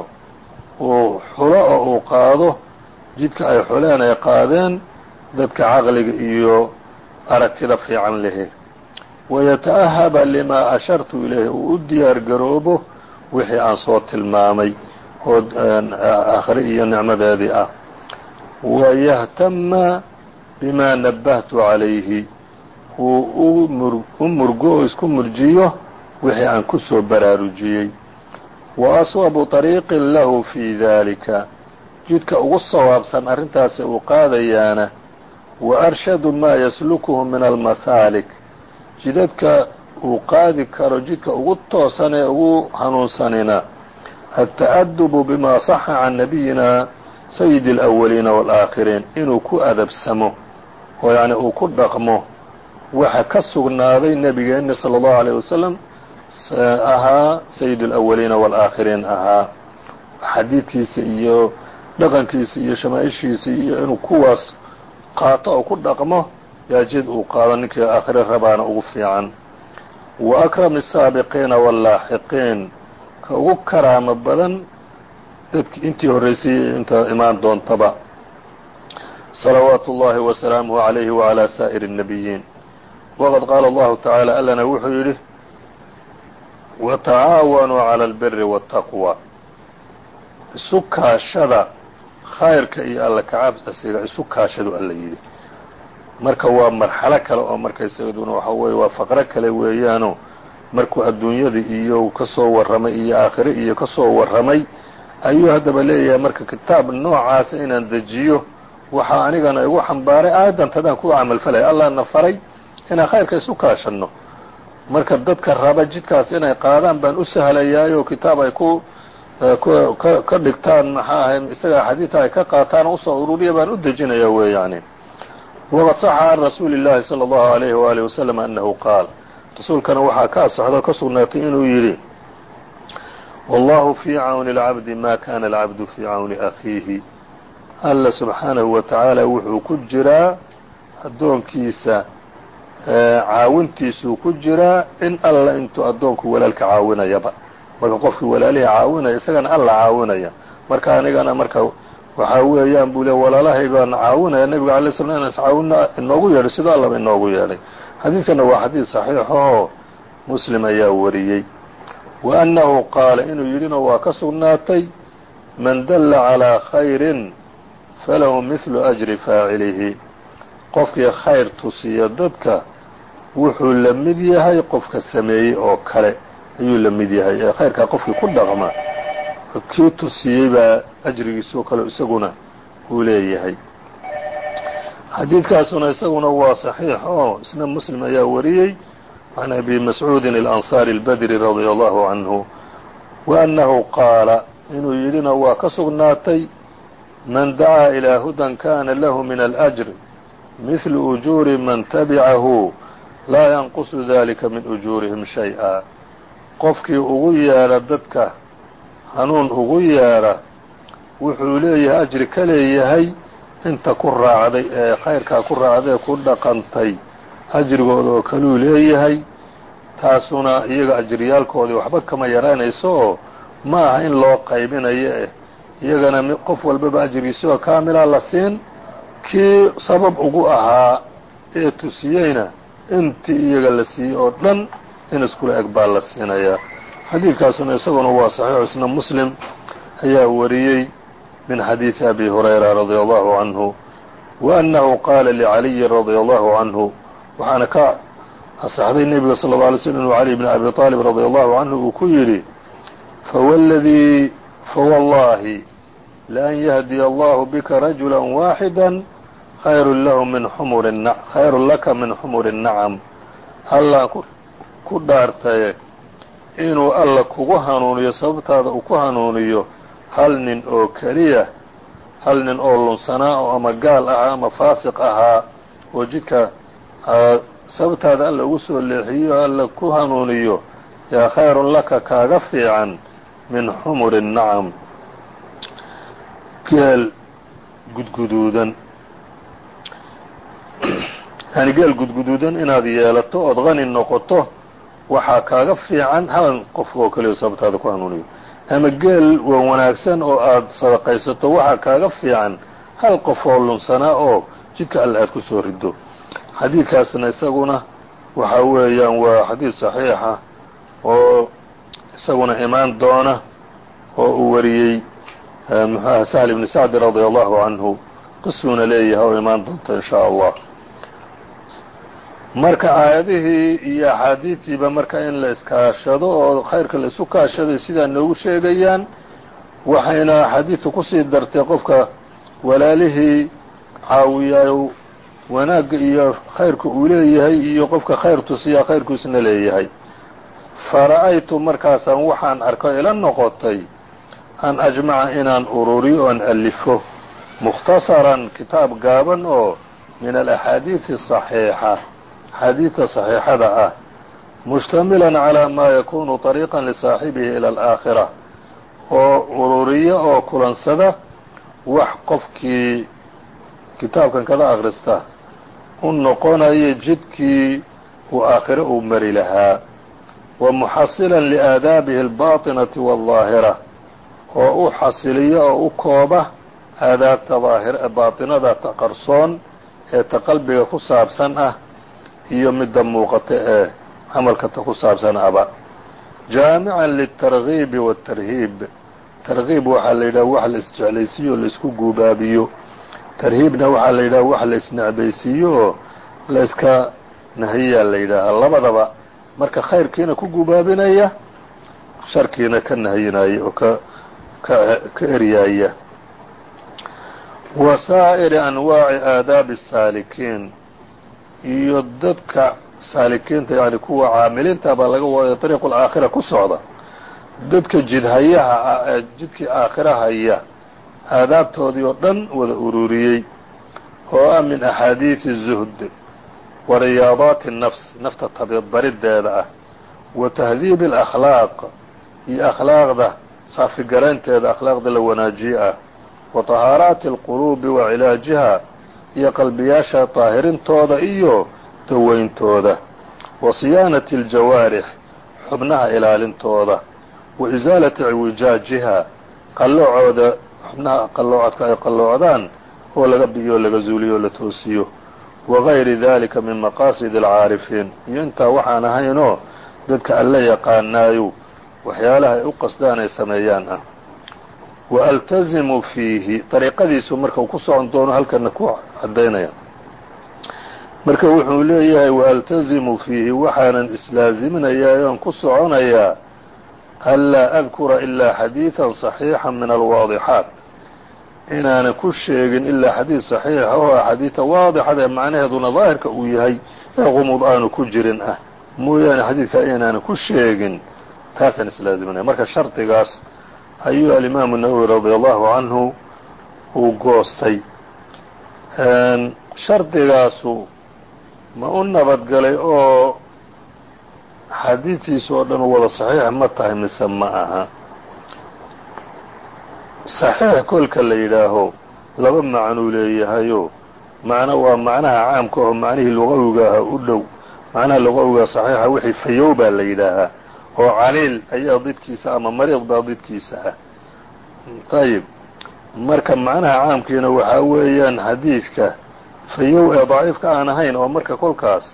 uu xulo oo uu qaado jidka ay xuleen ay qaadeen dadka caqliga iyo aragtida fiican lehe. Wayata'ahaba limaa ashartu ilayhi uu u diyaar garoobo wixii aan soo tilmaamay oo aakhire iyo nicmadeedii ah. Wayahtama bima nabahtu calayhi uu u murgo oo isku murjiyo wixii aan ku soo baraarujiyey. Wa aswabu طariiqin lahu fii dalika jidka ugu sawaabsan arrintaasi uu qaadayaana wa arshadu maa yaslukuhu min almasaalik jidadka uu qaadi karo jidka ugu toosan ee ugu hanuunsanina. Alta'adubu bima saxa can nabiyina sayidi alawaliina waalaakhiriin inuu ku adabsamo oo yacni uu ku dhaqmo. Waxa ka sugnaaday nebigeenna sala allahu alayh wasalam ahaa sayid alawaliina waalaakhiriin ahaa. Xadiidkiisa iyo dhaqankiisa iyo shamaaishiisa iyo inuu kuwaas qaato oo ku dhaqmo yaa jid uu qaado ninkii aakhire rabaana ugu fiican. Wa akrami asaabiqiina wallaaxiqiin. Ka ugu karaamo badan dadki intii horraysayey inta imaan doontaba. Salawaatu ullahi wasalaamuhu calayhi wacalaa saa'iri الnabiyiin waqad qaala allahu tacaala allana wuxuu yidhi watacaawanuu cala albiri waataqwa isu kaashada khayrka iyo alla kacabsiga isu kaashadu alla yidhi. Marka waa marxalo kale oo marka isagduna waxa weeye waa faqro kale weeyaano. Markuu adduunyada iyo ka soo warramay iyo aakhire iyo ka soo warramay ayuu haddaba leeyahay marka kitaab noocaasa inaan dejiyo waxaa anigana igu xambaaray aayadantadaan ku camalfalaya allahna faray inaan khayrka isu kaashanno. Marka dadka raba jidkaas inay qaadaan baan u sahlayaayoo kitaab ay ku ka dhigtaan maxaa ahay isagaa xadiida ay ka qaataan u soo ururiya baan u dejinaya weeyaani. Waqad saxa can rasuuli اllahi salى اllahu alayhi waalihi wasalam anahu qaal. Rasuulkana waxaa ka asaxdo ka sugnaatay inuu yidhi wallahu fii cawni اlcabdi ma kana alcabdu fii cawni akhiihi. Alla subxaanahu wa tacaala wuxuu ku jiraa addoonkiisa caawintiisuu ku jiraa in alla intuu addoonku walaalka caawinayaba marka qofkii walaalihii caawinaya isagana alla caawinaya. Marka anigana marka waxaa weeyaan buu le walaalahay baan caawinaya nebiga alay slam inaan iscaawina inoogu yeedhay sidoo allaba inoogu yeedhay xadiidkana waa xadiid saxiixo oo muslim ayaa wariyey. Wa annahu qaala inuu yidhina waa ka sugnaatay man dalla calaa khayrin falahu mihlu ajri faacilihi. Qofkii khayr tusiya dadka wuxuu la mid yahay qofka sameeyey oo kale ayuu la yahay. Ee khayrkaa qofkii ku dhaqma kii tusiyey baa ajrigiisoo kale isaguna uu leeyahay. Xadiidkaasuna isaguna waa saxiix oo isna muslim ayaa wariyey can abi mascuudin alansaari albadri radia allahu canhu wa qaala inuu yidhina waa ka sugnaatay man dacaa ilaa hudan kana lahu min alأjr mihlu ujuuri man tabicahu laa yanqusu dalika min ujuurihim shay-a qofkii ugu yeedha dadka hanuun ugu yeedha wuxuu leeyahay ajri ka leeyahay inta ku raacday ee khayrkaa ku raacday ee ku dhaqantay ajrigooda oo kaluu leeyahay. Taasuna iyaga ajriyaalkoodii waxba kama yaraanayso. Oo ma aha in loo qaybinayo eh. Iyagana qof walbaba ajrigiisoo kaamila la siin. Kii sabab ugu ahaa ee tusiyeyna intii iyaga la siiyey oo dhan in iskula eg baa la siinayaa. Xadiidkaasuna isaguna waa saxiixu isna muslim ayaa wariyey min xadiidi abi hurayra radia allahu canhu wa annahu qaala licaliyin radia allahu canhu waxaana ka asaxday nebiga sal lla alay slm inuu cali bni abi aalib radia allahu canhu uu ku yidhi fawladii fawallahi laan yahdiya allahu bika rajula waaxida khayru laka min xumuri nacam. Allaan ku dhaartaye inuu alla kugu hanuuniyo sababtaada uu ku hanuuniyo hal nin oo keliya hal nin oo lunsanaa oo ama gaal ahaa ama faasiq ahaa oo jidka sababtaada alla ugu soo leexiyo alla ku hanuuniyo yaa khayrun laka kaaga fiican min xumuri nacam. Geel gudguduudan. Yani geel gudguduudan inaad yeelato ood qani noqoto waxaa kaaga fiican hal qof oo keliya sababtaada ku hanuuniyo ama geel waa wanaagsan oo aad sadaqaysato waxaa kaaga fiican hal qof oo lunsanaa oo jidka alle aad ku soo rido xadiidkaasna isaguna waxa weeyaan waa xadiid saxiixa oo isaguna imaan doona oo uu wariyey muxuaha sahl ibni sacdi radia allahu canhu qisuuna leeyahay oo imaan doonta in shaa allah marka aayadihii iyo axaadiidtiiba marka in la iskaashado oo khayrka la isu kaashaday sidaa noogu sheegayaan waxayna axaadiidtu ku sii dartay qofka walaalihii caawiyaa wanaagga iyo khayrka uu leeyahay iyo qofka khayr tusiyaa khayrkiisna leeyahay. Fara'aytu markaasaan waxaan arko ila noqotay an ajmaca inaan ururiyo oan alifo mukhtasaran kitaab gaaban oo min alaxaadiidi asaxiixa axaadiidta saxiixada ah mushtamilan calaa maa yakunu طariiqan lisaaxibihi ila alaakhira oo ururiya oo kulansada wax qofkii kitaabkan kada akhrista u noqonaya jidkii uu aakhire uu mari lahaa wa muxasilan liaadaabihi albaaطinati waالظaahira oo u xasiliya oo u kooba aadaabta baaطinada taqarsoon ee ta qalbiga ku saabsan ah iyo midda muuqata ee camalka ta ku saabsan aba jaamican liلtargiibi wالtarhiib targiib waxaa la yidhaha wax la isjeclaysiiyo o laisku guubaabiyo tarhiibna waxaa la yidhaha wax la isnecbaysiiyo oo la iska nahiyaa la yidhaahaa labadaba marka khayrkiina ku gubaabinaya sharkiina ka nahiyinaya oo ka ka eryaaya wa saa'iri anwaaci aadaabi الsaalikiin iyo dadka saalikiinta yani kuwa caamiliinta baa laga waday dariiqu alaakhira ku socda. Dadka jidhayaha ah ee jidkii aakhirahaya aadaabtoodii oo dhan wada ururiyey oo ah min axaadiidi zuhd wa riyaadaati الnafs nafta tabibariddeeda ah wa tahdiibi alakhlaaq iyo akhlaaqda saafigaraynteeda akhlaaqda la wanaajiye ah wa tahaaraati alquluubi wa cilaajiha iyo qalbiyaasha daahirintooda iyo dawayntooda wa siyaanati aljawaarix xubnaha ilaalintooda. Wa isaalati ciwijaajiha qalloocooda xubnaha qalloocadka ay qalloocdaan oo laga biyo laga zuuliyo o la toosiyo. Wagayri dalika min maqaasid alcaarifiin. Iyo intaa waxaan ahaynoo dadka alla yaqaanaayo waxyaalaha ay u qasdaan ay sameeyaan ah wa altazimu fiihi dariiqadiisu marka uu ku socon doono halkana ku caddaynaya marka wuxuu leeyahay waaltazimu fiihi waxaanan islaaziminayaa oan ku soconayaa anlaa adkura ilaa xadiidan صaxiixa min alwaadixaat inaanan ku sheegin ilaa xadiid صaxiixa oo axaadiida waadixada ee macnaheeduna daahirka uu yahay ee qumud aanu ku jirin ah mooyaane xadiidkaa inaanan ku sheegin taasaan islaaziminaya marka shardigaas ayuu alimaamu nawowi radia allahu canhu uu goostay. Shardigaasu ma u nabadgalay oo xadiidtiisa oo dhan wada saxiix ma tahay mise ma aha. Saxiix kolka la yidhaaho laba macnuu leeyahayo macno waa macnaha caamka oo macnihii luqawiga aha u dhow macnaha luqawiga saxiixa wixii fayow baa la yidhaahaa oo caliil ayaa didkiisa ama mariid baa didkiisa ah. Ayib marka macnaha caamkiina waxaa weeyaan xadiidka fayow ee daciifka aan ahayn oo marka kolkaas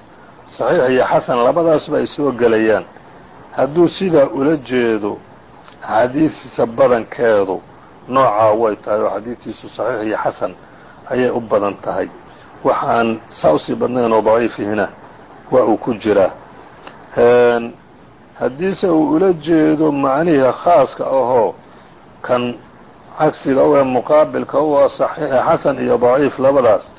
saxiix iyo xasan labadaasba ay soo gelayaan hadduu sidaa ula jeedo axaadiidtiisa badankeedu noocaa way tahay oo xadiidtiisu saxiix iyo xasan ayay u badan tahay. Waxaan saa u sii badnayn oo daciifihina waa uu ku jiraa haddiise uu ula jeedo macnihii khaaska ahoo kan cagsiga u muqaabilka u ah xasan iyo daciif labadaas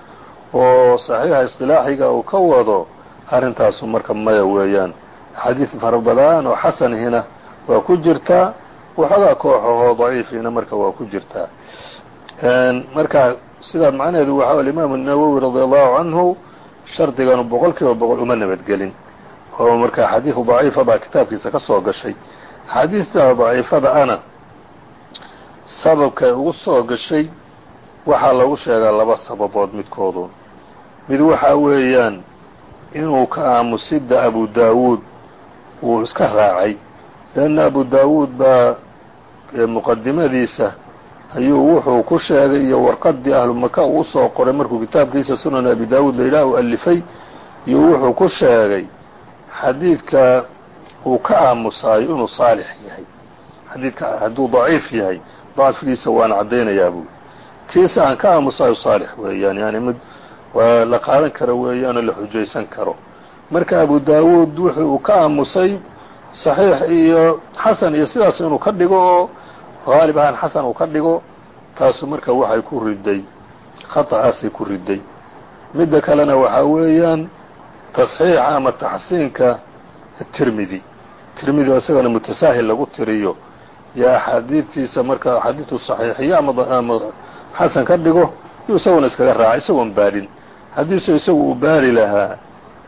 oo saxiixa isطilaaxiga uu ka wado arrintaasu marka maya weeyaan. Axaadiid fara badan oo xasanihina waa ku jirtaa waxoogaa kooxahoo daciifiina marka waa ku jirtaa marka sidaa macnaheedu waxa alimaamu nawowi radi allahu canhu shardiganu boqol kiiba boqol uma nabadgelin oo marka axaadiid daciifa baa kitaabkiisa ka soo gashay. Axaadiista daciifada ana sababkay ugu soo gashay waxaa lagu sheegaa laba sababood midkoodu. Mid waxaa weeyaan inuu ka aamusida abu daawuud uu iska raacay. Leanna abu daawuud baa muqadimadiisa ayuu wuxuu ku sheegay iyo warqadii ahlu maka uu u soo qoray markuu kitaabkiisa sunan abi daawuud layidhaah u alifay iyo wuxuu ku sheegay xadiidka uu ka aamusaayo inuu saalix yahay. Xadiidka hadduu daciif yahay dacfigiisa waan caddaynayaa buu. Kiisa aan ka aamusaayo saalix weeyaan yani mid waa la qaadan karo weeyaanoo la xujaysan karo. Marka abu daawuud wuxuu uu ka aamusay saxiix iyo xasan iyo sidaas inuu ka dhigo oo haalib ahaan xasan uu ka dhigo taasu marka waxay ku riday khata'aasay ku riday midda kalena waxaa weeyaan tasxiixa ama taxsiinka tirmidi tirmidi oo isagana mutasaahil lagu tiriyo. Yo axaadiidtiisa marka axaadiidtu saxiixiyo ama xasan ka dhigo yuu isaguna iskaga raacay isagoon baadhin haddiise isagu uu baari lahaa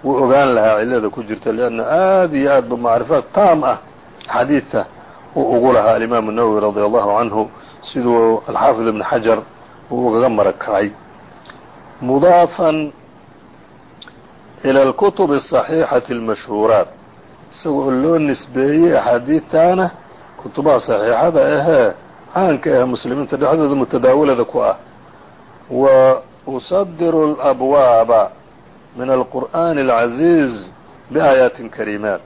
wuu ogaan lahaa cillada ku jirta lianna aad iyo aad ba macrifaad taam ah xadiidta uu ugu lahaa alimaamu nawowi radia allahu canhu siduu alxaafid ibn xajar uu ugaga marag mudaafan ila alkutub asaxiixati almashhuuraat isagoo loo nisbeeyey axaadiidtaana kutubaha saxiixada ahee caanka ah muslimiinta dhexdooda mutadaawilada ku ah wa usadiru alabwaaba min alqur'aani alcaziiz biaayaatin kariimaat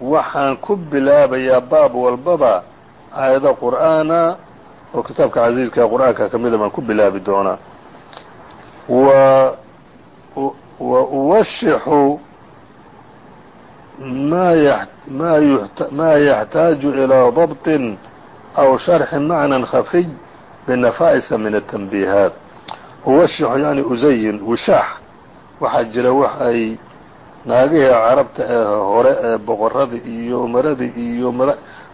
waxaan ku bilaabayaa baab walbaba aayado qur'aana oo kitaabka casiiska qur'aanka ka mida baan ku bilaabi doonaa wa uwashixu ma yaxtaaju ilىa dabطin aw sharxi macnan khafiy binafa'isa min atanbiihaat uwashixu yani uzayin wishaax waxaa jira wax ay naagihii carabta ee hore ee boqoradii iyo umaradii iyo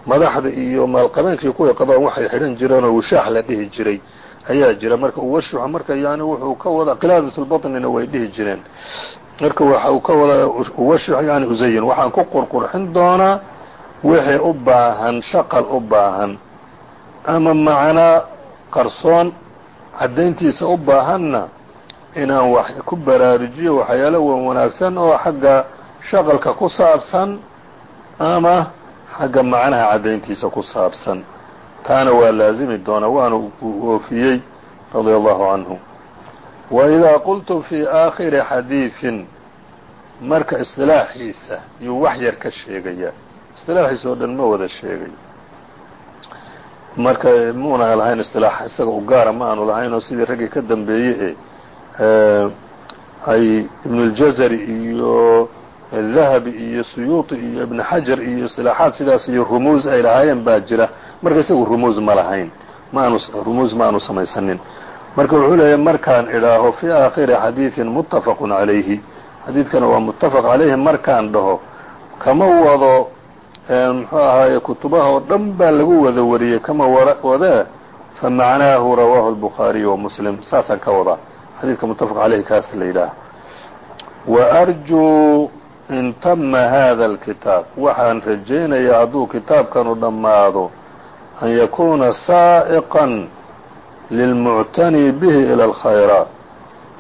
madaxda iyo maalqabeenkii kuway qabaan waxay xidhan jireenoo wishaax la dhihi jiray ayaa jira. Marka uwashuxa marka yani wuxuu ka wadaa qilaadat lbaطnina way dhihi jireen. Marka waxa uu ka wadaa uwashux yani uzayin waxaan ku qurqurxin doonaa wixii u baahan shaqal u baahan. Ama macnaa qarsoon caddayntiisa u baahanna inaan wax ku baraarujiyo waxyaalo wan wanaagsan oo xagga shaqalka ku saabsan ama xagga macnaha caddayntiisa ku saabsan taana waa laazimi doonaa waana oofiyey radia allahu canhu waidaa qultu fii aakhiri xadiidin marka isdilaaxiisa yuu wax yar ka sheegayaa isdilaaxiisa oo dhan ma wada sheegay. Marka muuna lahayn istilaax isaga u gaara ma aanu lahayn oo sidii raggii ka dambeeyey ee ay ibnuljazari iyo dahabi iyo suyuuطi iyo ibn xajar iyo isilaaxaad sidaas iyo rumuuz ay lahaayeen baa jira marka isagu rumuuz ma lahayn maanu rumuuz ma aanu samaysanin marka wuxuu leeyahy markaan idhaaho fii aakhiri xadiiثin muttafaqu calayhi xadiidkana waa muttafaq calayhi markaan dhaho kama wado muxuu ahaaye kutubaha oo dhan baa lagu wada wariyey kama wadee famacnaahu rawaahu الbukhaariyu wa muslim saasaan ka wadaa xadiidka muttafaq calayhi kaas la yidhaah wa arjuu in tama hada alkitaab waxaan rajaynayaa hadduu kitaabkanu dhammaado an yakuuna saa'iqan lilmuctani bihi ila alkhayraat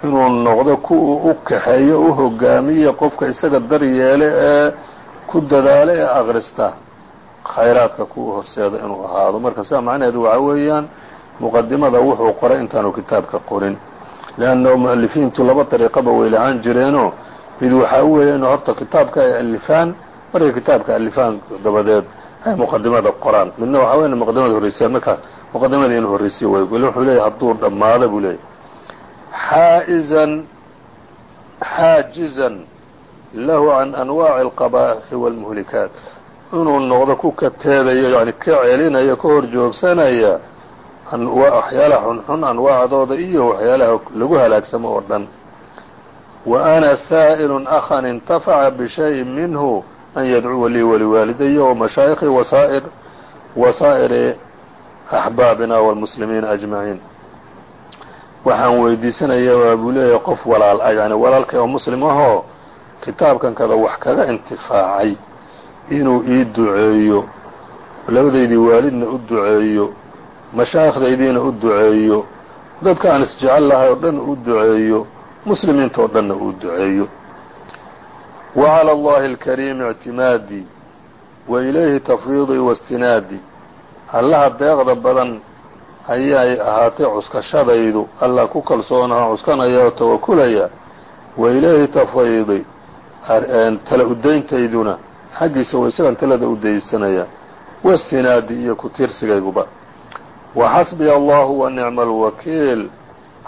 inuu noqdo ku uu u kaxeeyo u hogaamiya qofka isaga daryeele ee ku dadaala ee akrista khayraadka ku horseeda inuu ahaado marka sidaa macnaheedu waxaa weeyaan muqadimada wuxuu qoray intaanu kitaabka qorin leannahu mu'alifiintu laba dariiqaba way lahaan jireenoo mid waxaa weeye inuu horta kitaabka ay alifaan markay kitaabka alifaan dabadeed ay muqadimada qoraan midna waxaa wey muqadimada horreysiyaan marka muqadimada inuu horreysiyo way weli wuxuu leeyahy hadduu dhammaado buu leeyahy xaa'izan xaajizan lahu can anwaaci alqabaaxi wاlmuhlikaat inuu noqdo ku kateedayo yani ka celinaya ka hor joogsanaya waxyaalaha xunxun anwaacdooda iyo waxyaalaha lagu halaagsamo oo dhan ana saa'ilun akhan intafaca bishayin minhu an yadcuwa lii waliwaalidaya wamashaayikhi wasaa'ir wasaa'iri axbaabina wاlmuslimiina ajmaciin waxaan weydiisanayaa buu leeyahay qof walaal ah yani walaalkay oo muslim ahoo kitaabkan kada wax kaga intifaacay inuu ii duceeyo labadaydii waalidna u duceeyo mashaayikhdaydiina u duceeyo dadka aan isjecel lahay oo dhan u duceeyo muslimiinta oo dhanna uu duceeyo. Wa calى allahi alkariimi ictimaadii wa ilayhi tafwiidii wastinaadii allaha deeqda badan ayay ahaatay cuskashadaydu. Allah ku kalsoonaha cuskanaya oo tawakulaya. Wa ilayhi tafwiidi tala udayntayduna xaggiisa wa isagan talada u daysanaya. Wastinaadi iyo ku tiirsigayguba wa xasbiya allahu wa nicma alwakiil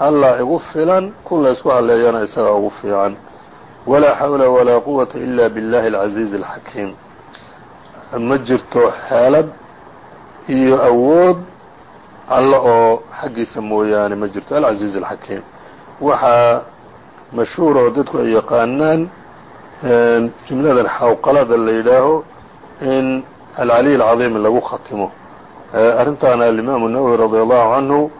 allah igu filan ku laysku halleeyana isagaa ugu fiican. Walaa xawla walaa quwata ila biاllahi alcaziizi alxakiim. Ma jirto xeelad iyo awood alla oo xaggiisa mooyaane ma jirto. Alcaziiz alxakiim. Waxaa mashhuura oo dadku ay yaqaanaan jumladan xawqalada la yidhaaho in alcaliy alcadiim lagu khatimo. Arrintaana alimaamu nawowi radia allahu canhu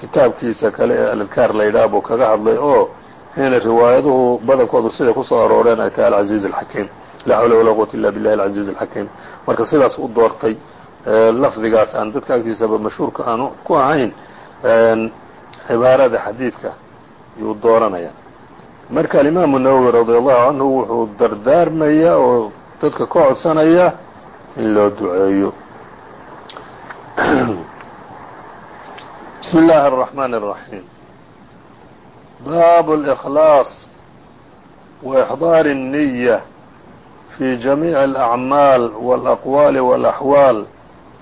kitaabkiisa kale ee aladkaar la yidhaah buu kaga hadlay oo inay riwaayaduhu badankoodu siday ku soo arooreen ay tahay alcaziiz alxakiim laa xawla walaa quwata illa billahi alcaziiz alxakiim marka sidaas u doortay lafdigaas aan dadka agtiisaba mashhuurka aanu ku ahayn cibaarada xadiidka yuu dooranaya. Marka alimaamu nawowi radia allahu canhu wuxuu dardaarmaya oo dadka ka codsanaya in loo duceeyo بسم الله الرحمن الرحيم bاب الإخلاص وإحضاar النية في جميع الأعماal والأقوال والأحوال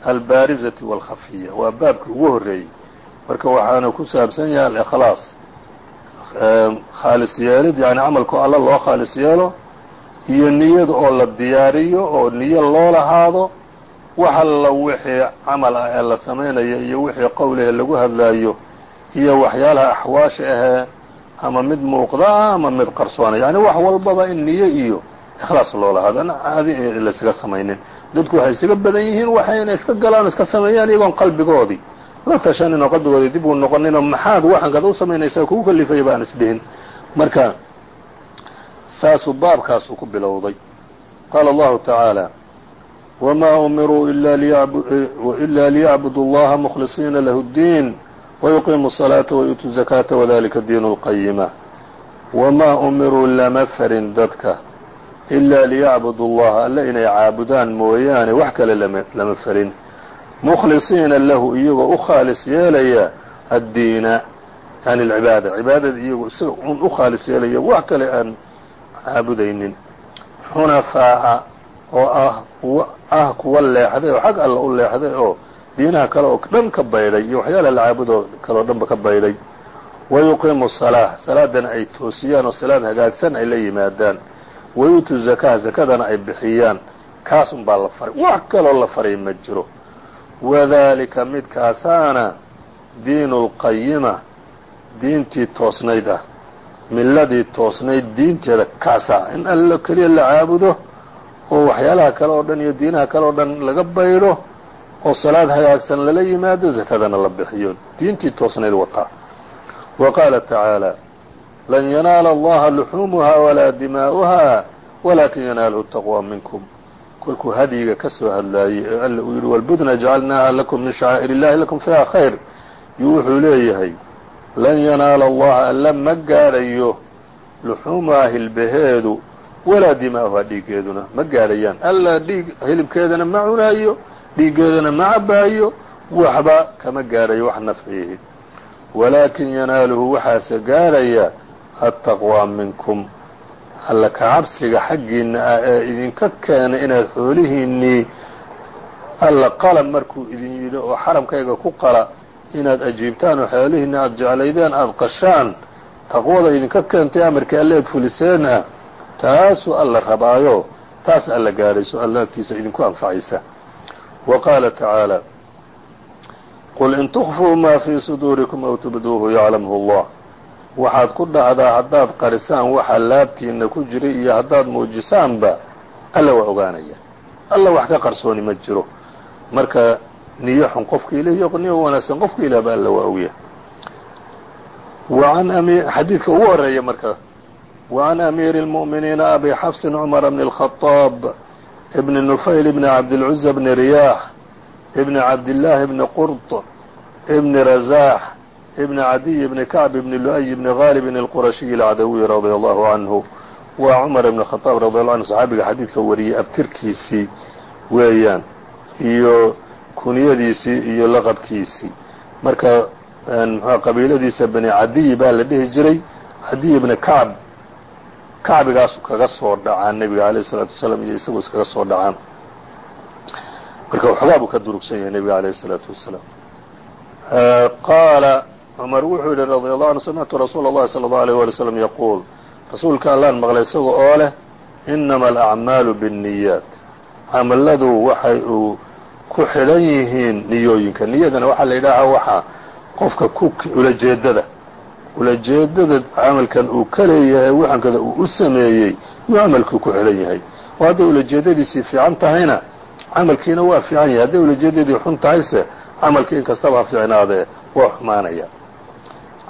الباriزة والخفية waa baabkii ugu horeeyey marka waxaana ku saabsan yahay alإkhlaaص ehm, khaalis yeelid yani camalku alla loo khaalis yeelo iyo niyada oo la diyaariyo oo niyo loo lahaado wax alla wixii camal ah ee la samaynayo iyo wixii qowlihe lagu hadlaayo iyo waxyaalaha axwaasha ahee ama mid muuqda ama mid qarsoona yani wax walbaba in niyo iyo ikhlaas loo lahaado an caadi laysaga samaynin. Dadku waxay isaga badan yihiin waxayna iska galaan iska sameeyaan iyagoon qalbigoodii. La tashanin oo qalbigoodii dib uu noqoninoo maxaad waxankada u samaynaysaa kugu kalifaya baan isdhihin marka saasuu baabkaasuu ku bilowday. Qaala allahu tacaala wmaa umiruu ilaa liyacbudu اllaha mkhlisiina lahu اddiin wayuqiimu الصalaata wayuutu zakaata wadalika diin اlqayima wamaa umiruu lama farin dadka ilaa liyacbudu اllaha alle inay caabudaan mooyaane wax kale lama farin mkhlisiina lahu iyagoo u khaalis yeelaya addiina yani alcibaada cibaadada iyagoo isaga un u khaalis yeelaya wax kale aan caabudaynin xunafaa'a oo ah ah kuwa leexday oo xag alla u leexday oo diinaha kale oo dhan ka baydhay iyo waxyaala la caabudoo kale oo dhanba ka baydhay. Wayuqiimu salaa salaadana ay toosiyaan oo salaad hagaagsan ay la yimaadaan. Wayuutu zakaa zakadana ay bixiyaan. Kaas un baa la faray wax kaloo la faray ma jiro. Wadalika midkaasaana diinu lqayima diintii toosnayd ah milladii toosnayd diinteeda kaasa in allo keliya la caabudo oo waxyaalaha kale oo dhan iyo diinaha kale oo dhan laga baydho oo salaad hagaagsan lala yimaado zakadana la bixiyo diintii toosnayd wataa wa qaala tacaala lan yanaala allaha luxuumuha walaa dimaa'uha walaakin yanaaluhu taqwa minkum. Kolkuu hadyiga ka soo hadlaayey alla uu yidhi walbudna jacalnaaha lakum min shacaa'ir illahi lakum fiiha khayr. Yuu wuxuu leeyahay lan yanaala allaha alla ma gaadhayo luxuumuhaa hilbaheedu walaa dimaa'uhaa dhiiggeeduna ma gaadhayaan alla dhiig hilibkeedana ma cunaayo dhiiggeedana ma cabaayo waxba kama gaadhayo wax nafciihi walaakin yanaaluhu waxaase gaadhaya attaqwaa minkum. Alla kacabsiga xaggiinna ah ee idinka keenay inaad xoolihiinnii alla qala markuu idin yidhi oo xaramkayga ku qala inaad ajiibtaan oo xoolihiinna aada jeclaydeen aada qashaan taqwada idinka keentay amarkii alle eed fuliseen ah taasuu alla rabaayo taas alla gaadhayso alla agtiisa idinku anfacaysa. Wa qaala tacaala qul in tukfuu maa fii suduurikum aw tubduuhu yaclamhu allah. Waxaad ku dhahdaa haddaad qarisaan waxa laabtiinna ku jiray iyo haddaad muujisaanba alla waa ogaanaya. Alla wax ka qarsooni ma jiro. Marka niyo xun qofka ileh iyo niyo wanaagsan qofka ilahba alla waa ogya xadiidka ugu horreeya marka وعن أمير المؤمنين أبي حفص عمر بن الخطاب بن نفيل بن عبد العزى بن رياح بن عبد الله بن قرط بن رزاح بن عدي بن كعب بن لؤي بن غالب القرشي العdوي رضي الله عنه waa بن خطاب رضي اه عنه صxaabiga xadيidka wariyey abtirkiisii weeyaan iyo kunyadiisii iyo lqbkiisii marka qabiiladiisa بن عadiي baa la dhihi jiray عadiي بن كعب kacbigaasu kaga soo dhacaa nebiga alayh الsalaatu wasalaam iyo isagu iskaga soo dhacaan marka waxoogaa buu ka durugsan yahay nebiga alayh الsalaatu wasalaam qaala cumar wuxuu yihi radi allahu anhu samictu rasuula اllahi salى اllahu alيyh wali slam yaquul rasuulka allaan maqlay isaga oo leh inama alacmaalu biالniyaat camaladu waxay uu ku xidhan yihiin niyooyinka niyadana waxaa la yidhaahaa waxaa qofka ku ulajeedada ulajeedada camalkan uu ka leeyahay waxankada uu u sameeyey yuu camalkii ku xidhan yahay. Oo hadday ulajeedadiisii fiican tahayna camalkiina waa fiican yahay. Hadday ulajeedadii xun tahayse camalkii inkastaba ha fiicnaadee waa xumaanaya.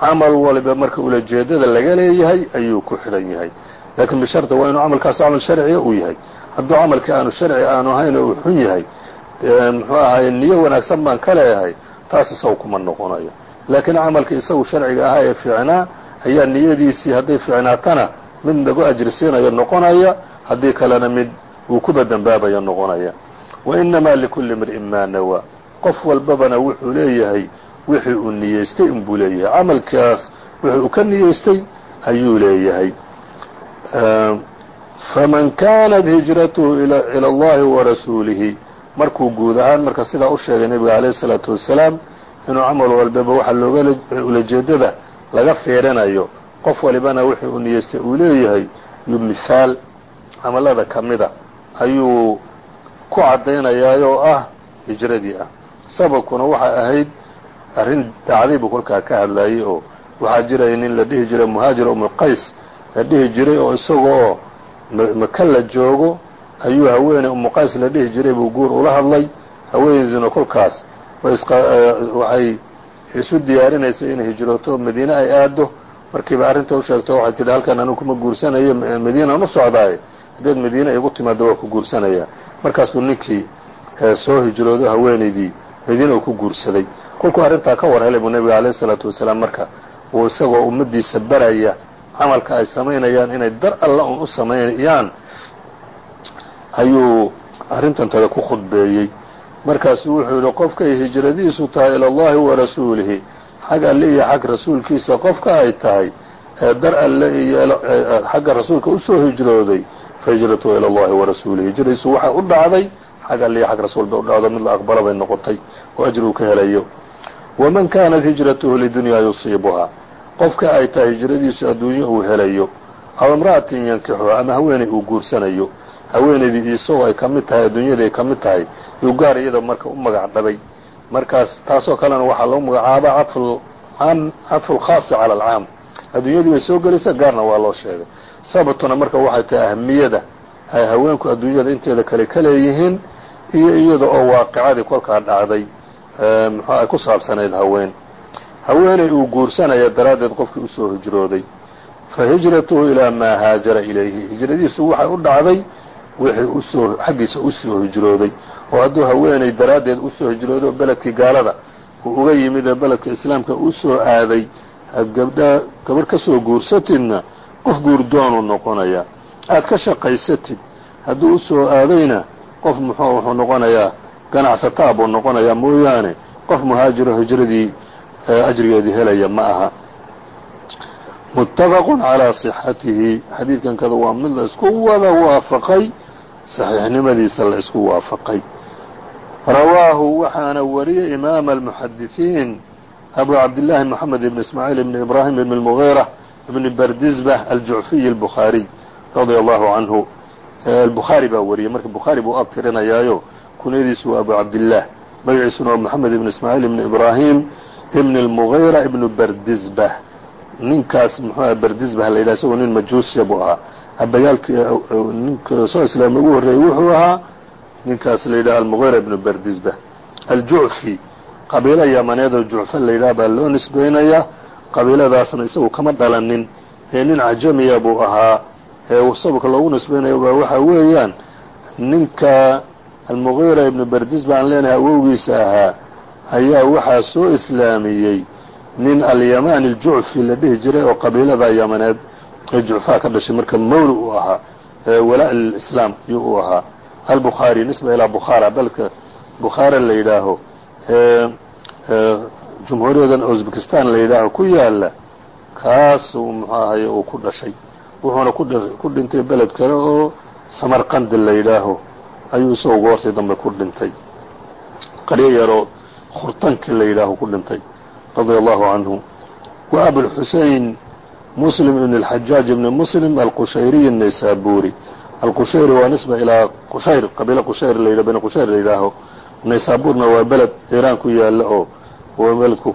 Camal waliba marka ulajeedada laga leeyahay ayuu ku xidhan yahay. Laakiin bisharta waa inuu camalkaas camal sharciga uu yahay. Hadduu camalkii aanu sharci aanu ahayn oo uu xun yahay muxuu ahaye niyo wanaagsan baan ka leeyahay taas isagu kuma noqonayo laakiin camalka isagu sharciga ahaa ee fiicnaa ayaa niyadiisii hadday fiicnaatana mid nagu ajrisiinayo noqonaya haddii kalena mid uu kuba dembaabaya noqonaya. Wa inamaa likulli imri'in maa nawaa qof walbabana wuxuu leeyahay wixii uu niyeystay inbuu leeyahay. Camalkaas wixii uu ka niyeystay ayuu leeyahay. Faman kanat hijratuhu ila allahi wa rasuulihi. Markuu guud ahaan marka sidaa u sheegay nebiga alayh isalaatu wasalaam inuu camal walbaba waxa looga ulajeedada laga fiirinayo qof walibana wixii uu niyeystay uu leeyahay yu mithaal camalada ka mida ayuu ku caddaynayaa oo ah hijradii ah. Sababkuna waxay ahayd arrin dacday buu kolkaa ka hadlayay oo waxaa jiraya nin la dhihi jiray muhaajir umulqays la dhihi jiray oo isagoo maka la joogo ayuu haweeney umuqays la dhihi jiray buu guur ula hadlay haweeneyduna kolkaas waxay isu diyaarinaysay inay hijrooto madiine ay aado markiiba arrinta u sheegto waxay tidhi halkan anigu kuma guursanayo madiinaan u socdaaye. Haddaed madiine igu timaado waa ku guursanaya. Markaasuu ninkii soo hijroodo haweenaydii madiine uu ku guursaday. Kolkuu arrintaa ka war helay buu nebiga alayh isalaatu wasalaam marka uu isagoo ummaddiisa baraya camalka ay samaynayaan inay dar alla un u samaynayaan ayuu arrintan tada ku khudbeeyey markaasuu wuxuu yidhi qofkay hijradiisu tahay ila allahi wa rasuulihi. Xag alle iyo xag rasuulkiisa qofka ay tahay ee dar alle iyo xagga rasuulka u soo hijrooday fa hijratuhu ila allahi wa rasuulihi. Hijradiisu waxay u dhacday xag alle iyo xag rasuul bay u dhacdo mid la aqbalo bay noqotay oo ajri uu ka helayo. Waman kaanat hijratuhu lidunyaa yusiibuhaa. Qofka ay tahay hijradiisu adduunyo uu helayo aw imra'atin yankixuha ama haweeney uu guursanayo haweenaydii isagoo ay ka mid tahay adduunyadii ay ka mid tahay yuu gaar iyada marka u magac dhabay markaas taasoo kalena waxaa lagu magacaabaa cadfu lkhaasi cala alcaam. Adduunyadii bay soo gelaysa gaarna waa loo sheegay. Sababtuna marka waxay tahay ahamiyada ay haweenku adduunyada inteeda kale ka leeyihiin iyo iyada oo waaqicadii kolkaa dhacday muxuu ay ku saabsanayd haween. Haweeney uu guursanaya daraaddeed qofkii u soo hijrooday. Fa hijratuhu ilaa maa haajara ilayhi. Hijradiisu waxay u dhacday wixii xaggiisa u soo hijrooday oo hadduu haweeney daraaddeed u soo hijrooday oo beledkii gaalada uu uga yimid ee beledka islaamka u soo aaday aad gabdha gabadh ka soo guursatidna qof guurdoonuu noqonayaa aad ka shaqaysatid hadduu u soo aadayna qof muxuu wuxuu noqonayaa ganacsataa buu noqonayaa mooyaane qof muhaajiro hijradii ajrigeedii helaya ma aha. Muttafaqu calaa sixatihi xadiidkan kada waa mid la isku wada waafaqay saxiixnimadiisa la isku waafaqay. Rawaahu waxaana wariyey imaama almuxadisiin abu cabdillaahi moxamed ibn ismaaciil ibn ibraahim ibn اlmugiira ibn bardizbah aljucfiy albukhaariy radia allahu canhu albukhaari baa wariyey marka bukhaari buu abtirinayaayo kunyadiisu waa abu cabdillaah magaciisuna waa moxamed ibn ismaaciil ibn ibraahim ibn اlmugiira ibn bardizbah. Ninkaas muxuu bardizbah la yidhaha isagoo nin majuusiya buu ahaa abayaalki ninka soo islaam ugu horreeyey wuxuu ahaa ninkaas la yidhaha almugiira ibnu bardizbah aljucfi qabiilo yamaneedoo jucfa la yidhaha baa loo nisbaynayaa qabiiladaasna isagu kama dhalanin. Ee nin cajamiya buu ahaa. Ee sababka loogu nisbaynayo baa waxa weeyaan ninka almugiira ibnu bardizbah aan leenahay awowgiisa ahaa ayaa waxaa soo islaamiyey. Nin alyamani aljucfi la dhihi jiray oo qabiilada yamaneed ee jucfaa ka dhashay marka mawli uu ahaa walaa lislaam yuu u ahaa. Albukhaari nisba ilaa bukhaara beledka bukhaara la yidhaaho jumhuuriyadan uzbekistan la yidhaaho ku yaalla kaasuu muxuu ahaye uu ku dhashay. Wuxuuna ku dhintay beled kale oo samarqandi la yidhaaho ayuu isagoo goortii dambe ku dhintay. Qaryo yaroo khurtanki la yidhaaho ku dhintay radia allahu canhu wa abulxusein muslim ibn اlxajaaj ibni muslim alqushayriy الnaysaburi alqushayri waa nisba ilaa qushayr qabiilo qushayr la bani qushayr la yidhaaho naysaburna waa beled iiraan ku yaalla oo beledku